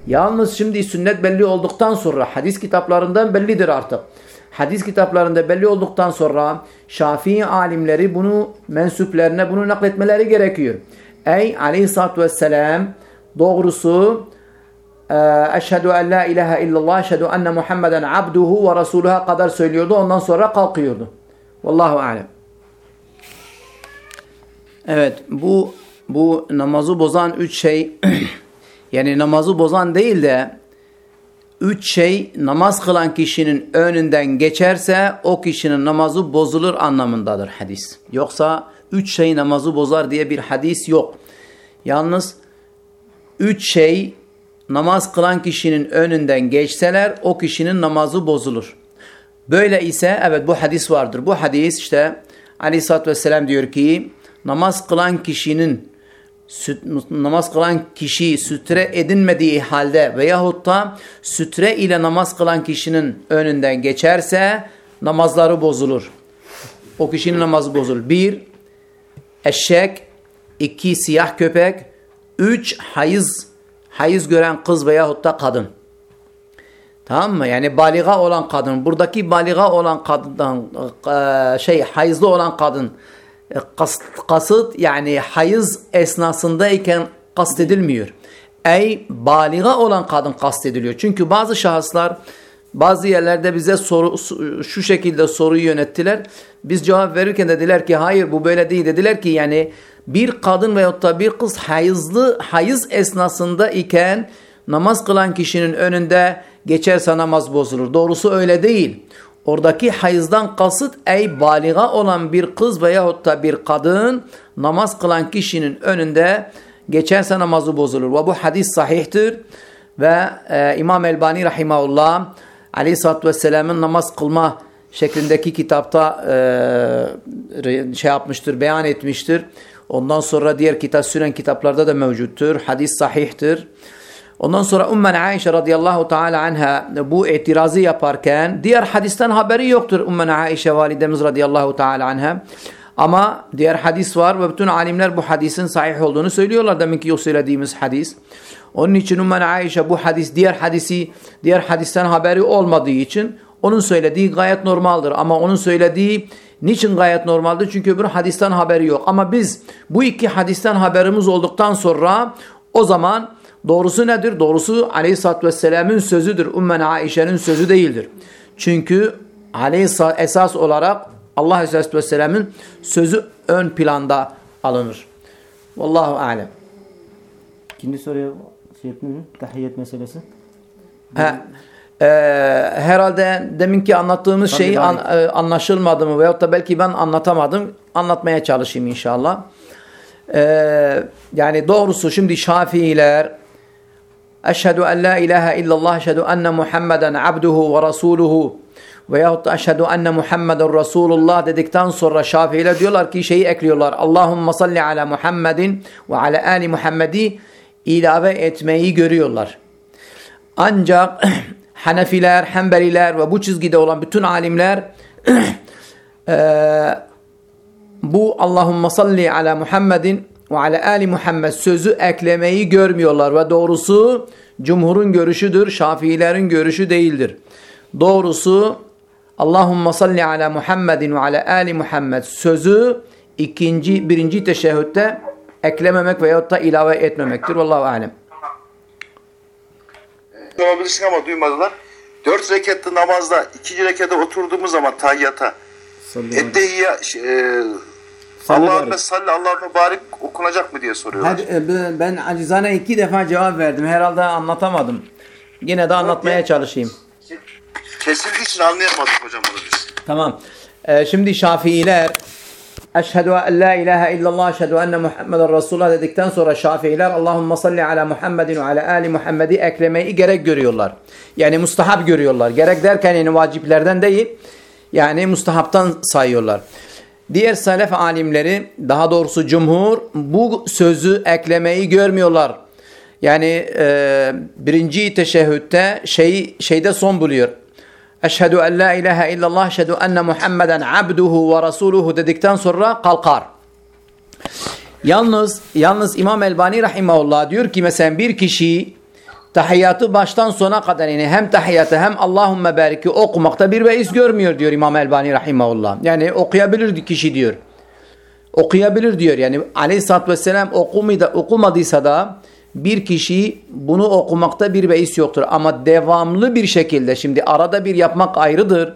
Yalnız şimdi sünnet belli olduktan sonra hadis kitaplarından bellidir artık. Hadis kitaplarında belli olduktan sonra Şafii alimleri bunu mensuplerine bunu nakletmeleri gerekiyor. Ey aleyhissalatü vesselam doğrusu eşhedü en la ilahe illallah eşhedü enne Muhammeden abduhu ve resuluha kadar söylüyordu. Ondan sonra kalkıyordu. Vallahu alem. Evet bu bu namazı bozan üç şey yani namazı bozan değil de üç şey namaz kılan kişinin önünden geçerse o kişinin namazı bozulur anlamındadır hadis. Yoksa üç şey namazı bozar diye bir hadis yok. Yalnız üç şey namaz kılan kişinin önünden geçseler o kişinin namazı bozulur. Böyle ise evet bu hadis vardır. Bu hadis işte Aleyhisselatü Vesselam diyor ki namaz kılan kişinin namaz kılan kişi sütre edinmediği halde veyahut da sütre ile namaz kılan kişinin önünden geçerse namazları bozulur. O kişinin namazı bozulur. Bir, eşek, iki, siyah köpek, üç, hayız, hayız gören kız veyahut da kadın. Tamam mı? Yani baliga olan kadın. Buradaki baliga olan kadından e, şey hayızlı olan kadın Kas, kasıt yani hayız esnasındayken kastedilmiyor. Ey baliga olan kadın kastediliyor. Çünkü bazı şahıslar bazı yerlerde bize soru, şu şekilde soruyu yönettiler. Biz cevap verirken dediler ki hayır bu böyle değil. Dediler ki yani bir kadın veyahut da bir kız hayızlı hayız esnasında iken namaz kılan kişinin önünde geçerse namaz bozulur. Doğrusu öyle değil. Oradaki hayızdan kasıt ey baliga olan bir kız veyahut da bir kadın namaz kılan kişinin önünde geçerse namazı bozulur. Ve bu hadis sahihtir. Ve e, İmam Elbani Rahimahullah Aleyhisselatü Vesselam'ın namaz kılma şeklindeki kitapta e, şey yapmıştır, beyan etmiştir. Ondan sonra diğer kitap süren kitaplarda da mevcuttur. Hadis sahihtir. Ondan sonra Ummen Aişe radıyallahu teala anha bu itirazı yaparken diğer hadisten haberi yoktur Ummen Aişe validemiz radıyallahu teala anha. Ama diğer hadis var ve bütün alimler bu hadisin sahih olduğunu söylüyorlar deminki o söylediğimiz hadis. Onun için Ummen Aişe bu hadis diğer hadisi diğer hadisten haberi olmadığı için onun söylediği gayet normaldir. Ama onun söylediği niçin gayet normaldir? Çünkü öbür hadisten haberi yok. Ama biz bu iki hadisten haberimiz olduktan sonra o zaman Doğrusu nedir? Doğrusu aleyhissalatü vesselamın sözüdür. Ummen Aişe'nin sözü değildir. Çünkü aleyhissalatü esas olarak Allah aleyhissalatü vesselamın sözü ön planda alınır. Vallahu alem. İkinci soruya şey? Tahiyyet meselesi. Ha, e, herhalde deminki anlattığımız Tabii, şey an, e, anlaşılmadı mı veyahut da belki ben anlatamadım. Anlatmaya çalışayım inşallah. E, yani doğrusu şimdi Şafiiler Eşhedü en la ilahe illallah, eşhedü enne Muhammeden abduhu ve rasuluhu veyahut da eşhedü enne Muhammeden Resulullah dedikten sonra Şafiiler diyorlar ki şeyi ekliyorlar. Allahümme salli ala Muhammedin ve ala ali Muhammedi ilave etmeyi görüyorlar. Ancak Hanefiler, Hanbeliler ve bu çizgide olan bütün alimler e, bu Allahümme salli ala Muhammedin ve ala ali Muhammed sözü eklemeyi görmüyorlar ve doğrusu cumhurun görüşüdür, Şafiilerin görüşü değildir. Doğrusu Allahümme salli ala Muhammedin ve ala ali Muhammed sözü ikinci, birinci teşehhütte eklememek veyahut da ilave etmemektir. Vallahu alem. Olabilirsin ama duymadılar. Dört rekatlı namazda ikinci rekata oturduğumuz zaman tahiyyata Eddehiyya e, Allahümme salli Allahümme barik okunacak mı diye soruyorlar. Hadi, e, ben acizane iki defa cevap verdim. Herhalde anlatamadım. Yine de anlatmaya çalışayım. Kesildiği için anlayamadık hocam bunu biz. Tamam. Ee, şimdi Şafiiler Eşhedü en la ilahe illallah eşhedü enne Muhammeden Resulullah dedikten sonra Şafiiler Allahümme salli ala Muhammedin ve ala ali Muhammedi eklemeyi gerek görüyorlar. Yani mustahap görüyorlar. Gerek derken yani vaciplerden değil yani mustahaptan sayıyorlar. Diğer salaf alimleri daha doğrusu cumhur bu sözü eklemeyi görmüyorlar. Yani e, birinci teşehhütte şey, şeyde son buluyor. Eşhedü en la ilahe illallah eşhedü enne Muhammeden abduhu ve rasuluhu dedikten sonra kalkar. Yalnız yalnız İmam Elbani rahimahullah diyor ki mesela bir kişi tahiyyatı baştan sona kadar yani hem tahiyyatı hem Allahümme beriki okumakta bir beis görmüyor diyor İmam Elbani rahimahullah. Yani okuyabilir kişi diyor. Okuyabilir diyor. Yani aleyhissalatü vesselam okumaydı, okumadıysa da bir kişi bunu okumakta bir beis yoktur. Ama devamlı bir şekilde şimdi arada bir yapmak ayrıdır.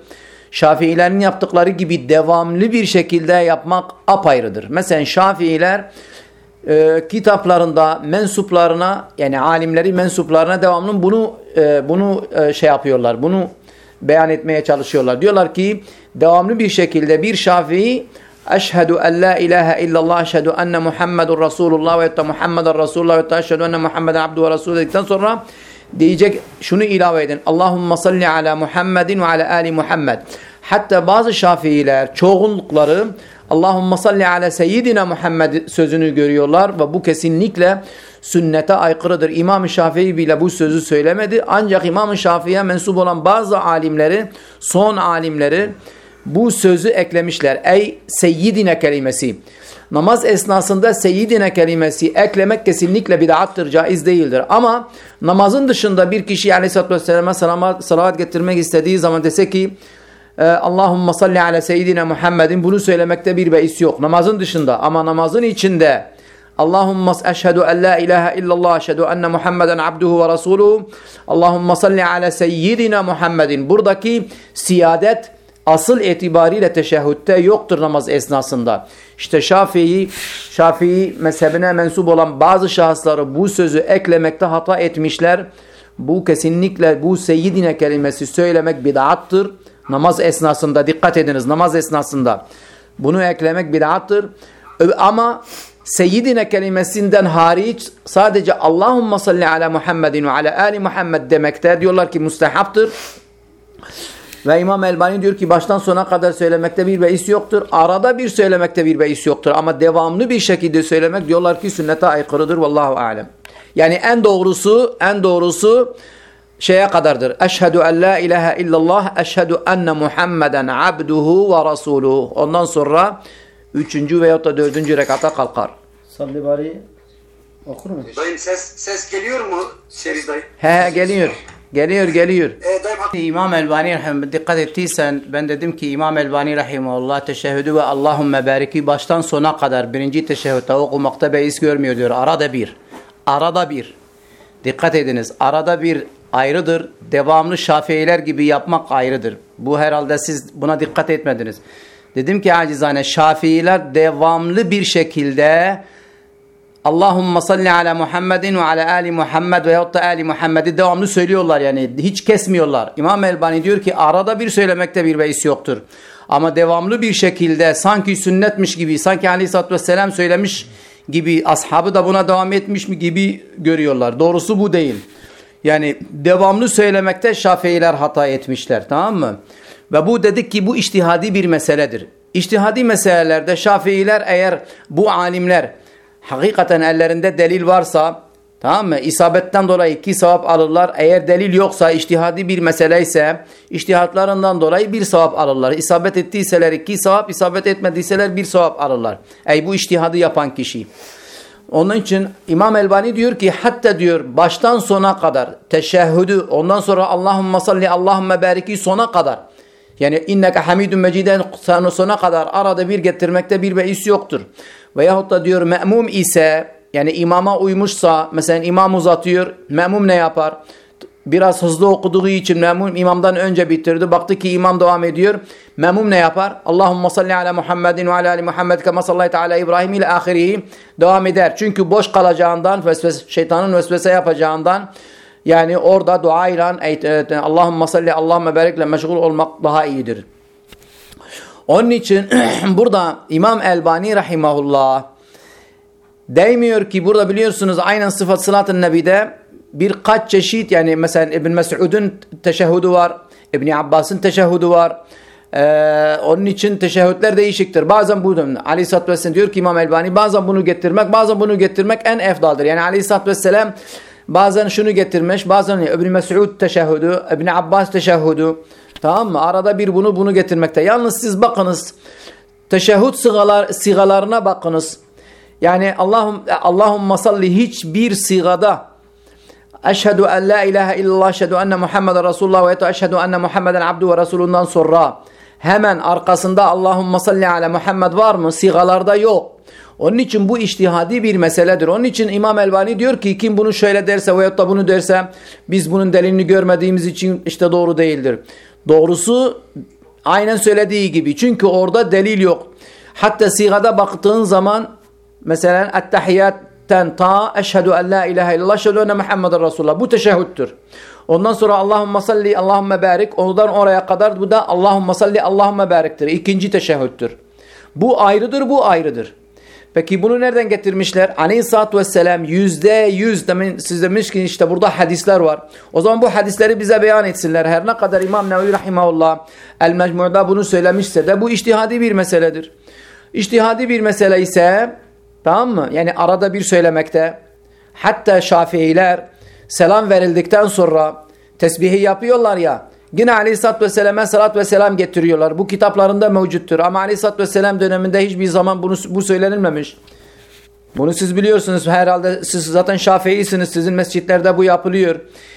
Şafiilerin yaptıkları gibi devamlı bir şekilde yapmak apayrıdır. Mesela Şafiiler e, kitaplarında mensuplarına yani alimleri mensuplarına devamlı bunu e, bunu e, şey yapıyorlar. Bunu beyan etmeye çalışıyorlar. Diyorlar ki devamlı bir şekilde bir Şafii Eşhedü en la ilahe illallah eşhedü enne Muhammedun Resulullah ve ette Muhammeden Resulullah ve eşhedü enne Muhammeden abdu ve Resulü dedikten sonra diyecek şunu ilave edin. Allahümme salli ala Muhammedin ve ala ali Muhammed. Hatta bazı şafiiler çoğunlukları Allahümme salli ala seyyidina Muhammed sözünü görüyorlar ve bu kesinlikle sünnete aykırıdır. İmam-ı Şafii bile bu sözü söylemedi. Ancak İmam-ı Şafii'ye mensup olan bazı alimleri, son alimleri bu sözü eklemişler. Ey seyyidine kelimesi. Namaz esnasında seyyidine kelimesi eklemek kesinlikle bid'attır, caiz değildir. Ama namazın dışında bir kişi aleyhissalatü vesselam'a salavat getirmek istediği zaman dese ki e, Allahümme salli ala seyyidine Muhammedin bunu söylemekte bir beis yok. Namazın dışında ama namazın içinde Allahümme eşhedü en la ilahe illallah eşhedü enne Muhammeden abduhu ve rasuluhu Allahümme salli ala seyyidine Muhammedin buradaki siyadet asıl itibariyle teşehhütte yoktur namaz esnasında. İşte Şafii, Şafii mezhebine mensup olan bazı şahısları bu sözü eklemekte hata etmişler. Bu kesinlikle bu seyyidine kelimesi söylemek bid'attır. Namaz esnasında dikkat ediniz namaz esnasında. Bunu eklemek bid'attır. Ama seyyidine kelimesinden hariç sadece Allahümme salli ala Muhammedin ve ala ali Muhammed demekte diyorlar ki müstehaptır. Ve İmam Elbani diyor ki baştan sona kadar söylemekte bir beis yoktur. Arada bir söylemekte bir beis yoktur. Ama devamlı bir şekilde söylemek diyorlar ki sünnete aykırıdır. Vallahu alem. Yani en doğrusu, en doğrusu şeye kadardır. Eşhedü en la ilahe illallah, eşhedü enne Muhammeden abduhu ve rasuluhu. Ondan sonra üçüncü veyahut da dördüncü rekata kalkar. Salli bari okur mu? Dayım ses, ses geliyor mu Şerif dayı? He he geliyor. Geliyor geliyor. E, dayım İmam Elbani rahim dikkat ettiysen ben dedim ki İmam Elbani rahimahullah teşehhüdü ve Allahümme beriki baştan sona kadar birinci teşehhütte okumakta beis görmüyor diyor. Arada bir. Arada bir. Dikkat ediniz. Arada bir ayrıdır. Devamlı şafiiler gibi yapmak ayrıdır. Bu herhalde siz buna dikkat etmediniz. Dedim ki acizane şafiiler devamlı bir şekilde Allahümme salli ala Muhammedin ve ala ali Muhammed veyahut da ali Muhammed'i devamlı söylüyorlar yani hiç kesmiyorlar. İmam Elbani diyor ki arada bir söylemekte bir beis yoktur. Ama devamlı bir şekilde sanki sünnetmiş gibi sanki aleyhissalatü vesselam söylemiş gibi ashabı da buna devam etmiş mi gibi görüyorlar. Doğrusu bu değil. Yani devamlı söylemekte şafiiler hata etmişler tamam mı? Ve bu dedik ki bu iştihadi bir meseledir. İştihadi meselelerde şafiiler eğer bu alimler hakikaten ellerinde delil varsa tamam mı? İsabetten dolayı iki sevap alırlar. Eğer delil yoksa iştihadi bir mesele ise iştihatlarından dolayı bir sevap alırlar. İsabet ettiyseler iki sevap, isabet etmediyseler bir sevap alırlar. Ey bu iştihadı yapan kişi. Onun için İmam Elbani diyor ki hatta diyor baştan sona kadar teşehhüdü ondan sonra Allahümme salli Allahümme beriki sona kadar yani inneke hamidun meciden sona kadar arada bir getirmekte bir beis yoktur. Veyahut da diyor me'mum ise yani imama uymuşsa mesela imam uzatıyor me'mum ne yapar? Biraz hızlı okuduğu için memum imamdan önce bitirdi. Baktı ki imam devam ediyor. Memum ne yapar? Allahümme salli ala Muhammedin ve ala ali Muhammed kema sallayte ala İbrahim ile ahirihi devam eder. Çünkü boş kalacağından, vesvese, şeytanın vesvese yapacağından yani orada dua ile Allahümme salli Allahümme berikle meşgul olmak daha iyidir. Onun için burada İmam Elbani rahimahullah değmiyor ki burada biliyorsunuz aynen sıfat sılat-ı nebide birkaç çeşit yani mesela İbn Mes'ud'un teşehhüdü var. İbn Abbas'ın teşehhüdü var. Ee, onun için teşehhütler değişiktir. Bazen bu Aleyhisselatü Vesselam diyor ki İmam Elbani bazen bunu getirmek bazen bunu getirmek en efdaldır. Yani Aleyhisselatü Vesselam bazen şunu getirmiş bazen İbn Mes'ud teşehhüdü, İbn Abbas teşehhüdü. Tamam mı? Arada bir bunu bunu getirmekte. Yalnız siz bakınız teşehhüd sigalar, sigalarına bakınız. Yani Allahum Allahümme salli hiçbir sigada Eşhedü en la ilahe illallah, eşhedü enne Muhammeden Resulullah ve eşhedü enne Muhammeden abdu ve Resulundan sonra hemen arkasında Allahümme salli ala Muhammed var mı? Sigalarda yok. Onun için bu iştihadi bir meseledir. Onun için İmam Elbani diyor ki kim bunu şöyle derse veyahut da bunu derse biz bunun delilini görmediğimiz için işte doğru değildir. Doğrusu aynen söylediği gibi. Çünkü orada delil yok. Hatta sigada baktığın zaman mesela ettehiyatten ta eşhedü en la ilahe illallah eşhedü enne Muhammeden Resulullah. Bu teşehhüttür. Ondan sonra Allahümme salli Allahümme barik. Ondan oraya kadar bu da Allahümme salli Allahümme bariktir. İkinci teşehhüttür. Bu ayrıdır bu ayrıdır. Peki bunu nereden getirmişler? Aleyhisselatü Vesselam yüzde yüz demin siz demiş ki işte burada hadisler var. O zaman bu hadisleri bize beyan etsinler. Her ne kadar İmam Nevevi Rahimahullah El Mecmu'da bunu söylemişse de bu iştihadi bir meseledir. İştihadi bir mesele ise tamam mı? Yani arada bir söylemekte hatta Şafiiler selam verildikten sonra tesbihi yapıyorlar ya Yine Aleyhisselatü Vesselam'a salat ve selam getiriyorlar. Bu kitaplarında mevcuttur. Ama Aleyhisselatü Vesselam döneminde hiçbir zaman bunu, bu söylenilmemiş. Bunu siz biliyorsunuz herhalde siz zaten Şafii'siniz. Sizin mescitlerde bu yapılıyor.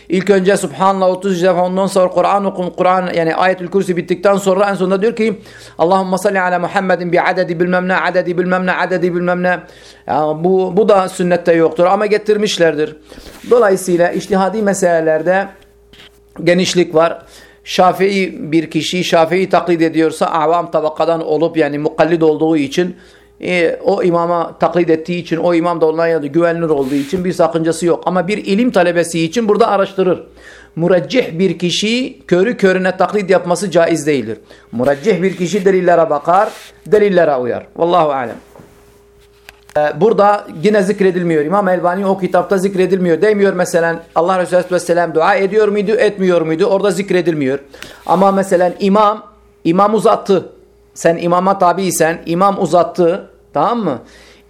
İlk önce Subhanallah 30 defa ondan sonra Kur'an okun. Kur'an yani ayetül kürsi bittikten sonra en sonunda diyor ki Allahümme salli ala Muhammedin bi adedi bilmem ne adedi bilmem ne adedi bilmem ne. Yani bu, bu da sünnette yoktur ama getirmişlerdir. Dolayısıyla iştihadi meselelerde genişlik var. Şafii bir kişi Şafii taklit ediyorsa avam tabakadan olup yani mukallid olduğu için e, o imama taklit ettiği için o imam da ondan yanında güvenilir olduğu için bir sakıncası yok. Ama bir ilim talebesi için burada araştırır. Mureccih bir kişi körü körüne taklit yapması caiz değildir. Mureccih bir kişi delillere bakar, delillere uyar. Vallahu alem. Ee, burada yine zikredilmiyor. İmam Elbani o kitapta zikredilmiyor. Demiyor mesela Allah Resulü Aleyhisselam dua ediyor muydu, etmiyor muydu? Orada zikredilmiyor. Ama mesela imam, imam uzattı. Sen imama tabiysen, imam uzattı. Tamam mı?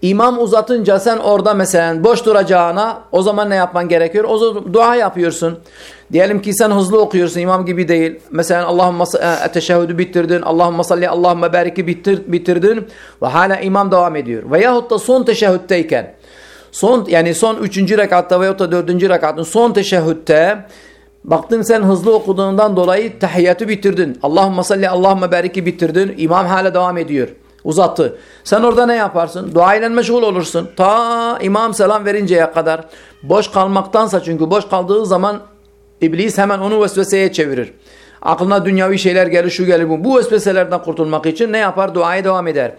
İmam uzatınca sen orada mesela boş duracağına o zaman ne yapman gerekiyor? O zaman dua yapıyorsun. Diyelim ki sen hızlı okuyorsun imam gibi değil. Mesela Allahümme e, teşehhüdü bitirdin. Allahümme salli Allahümme beriki bitir, bitirdin. Ve hala imam devam ediyor. Veyahut da son teşehhütteyken son yani son üçüncü rekatta veyahut da dördüncü rekatın son teşehhütte baktın sen hızlı okuduğundan dolayı tahiyyatı bitirdin. Allahümme salli Allahümme beriki bitirdin. İmam hala devam ediyor uzattı. Sen orada ne yaparsın? Dua ile meşgul olursun. Ta imam selam verinceye kadar. Boş kalmaktansa çünkü boş kaldığı zaman iblis hemen onu vesveseye çevirir. Aklına dünyavi şeyler gelir, şu gelir bu. Bu vesveselerden kurtulmak için ne yapar? Duaya devam eder.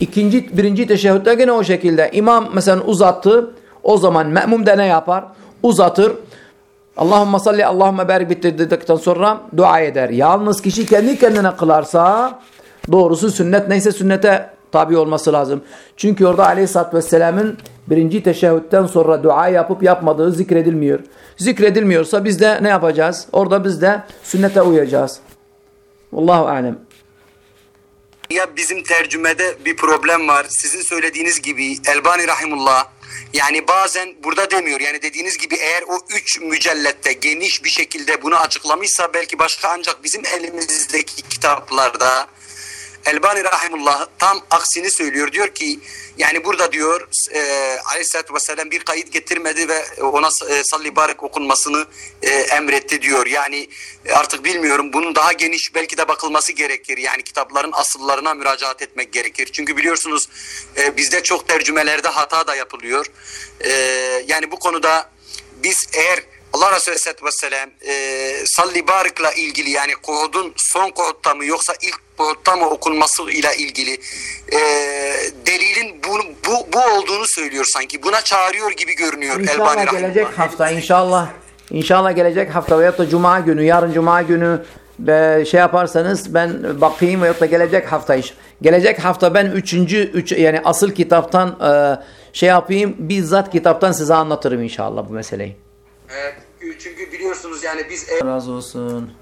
İkinci, birinci teşehhütte gene o şekilde. İmam mesela uzattı. O zaman me'mum de ne yapar? Uzatır. Allahümme salli Allahümme barik bitirdikten sonra dua eder. Yalnız kişi kendi kendine kılarsa Doğrusu sünnet neyse sünnete tabi olması lazım. Çünkü orada aleyhissalatü vesselamın birinci teşehhütten sonra dua yapıp yapmadığı zikredilmiyor. Zikredilmiyorsa biz de ne yapacağız? Orada biz de sünnete uyacağız. Allahu alem. Ya bizim tercümede bir problem var. Sizin söylediğiniz gibi Elbani Rahimullah yani bazen burada demiyor. Yani dediğiniz gibi eğer o üç mücellette geniş bir şekilde bunu açıklamışsa belki başka ancak bizim elimizdeki kitaplarda Elbani Rahimullah tam aksini söylüyor. Diyor ki yani burada diyor e, Aleyhisselatü Vesselam bir kayıt getirmedi ve ona e, salli barik okunmasını e, emretti diyor. Yani artık bilmiyorum bunun daha geniş belki de bakılması gerekir. Yani kitapların asıllarına müracaat etmek gerekir. Çünkü biliyorsunuz e, bizde çok tercümelerde hata da yapılıyor. E, yani bu konuda biz eğer Allah Resulü Aleyhisselatü Vesselam e, salli barikla ilgili yani kuhudun son kuhutta mı yoksa ilk kuhutta mı okunması ile ilgili e, delilin bu, bu, bu olduğunu söylüyor sanki. Buna çağırıyor gibi görünüyor. İnşallah Elbani gelecek Rahimullah. hafta inşallah. İnşallah gelecek hafta veyahut da cuma günü yarın cuma günü e, şey yaparsanız ben bakayım veyahut da gelecek hafta iş. Gelecek hafta ben üçüncü üç, yani asıl kitaptan e, şey yapayım bizzat kitaptan size anlatırım inşallah bu meseleyi. Evet, çünkü biliyorsunuz yani biz razı olsun.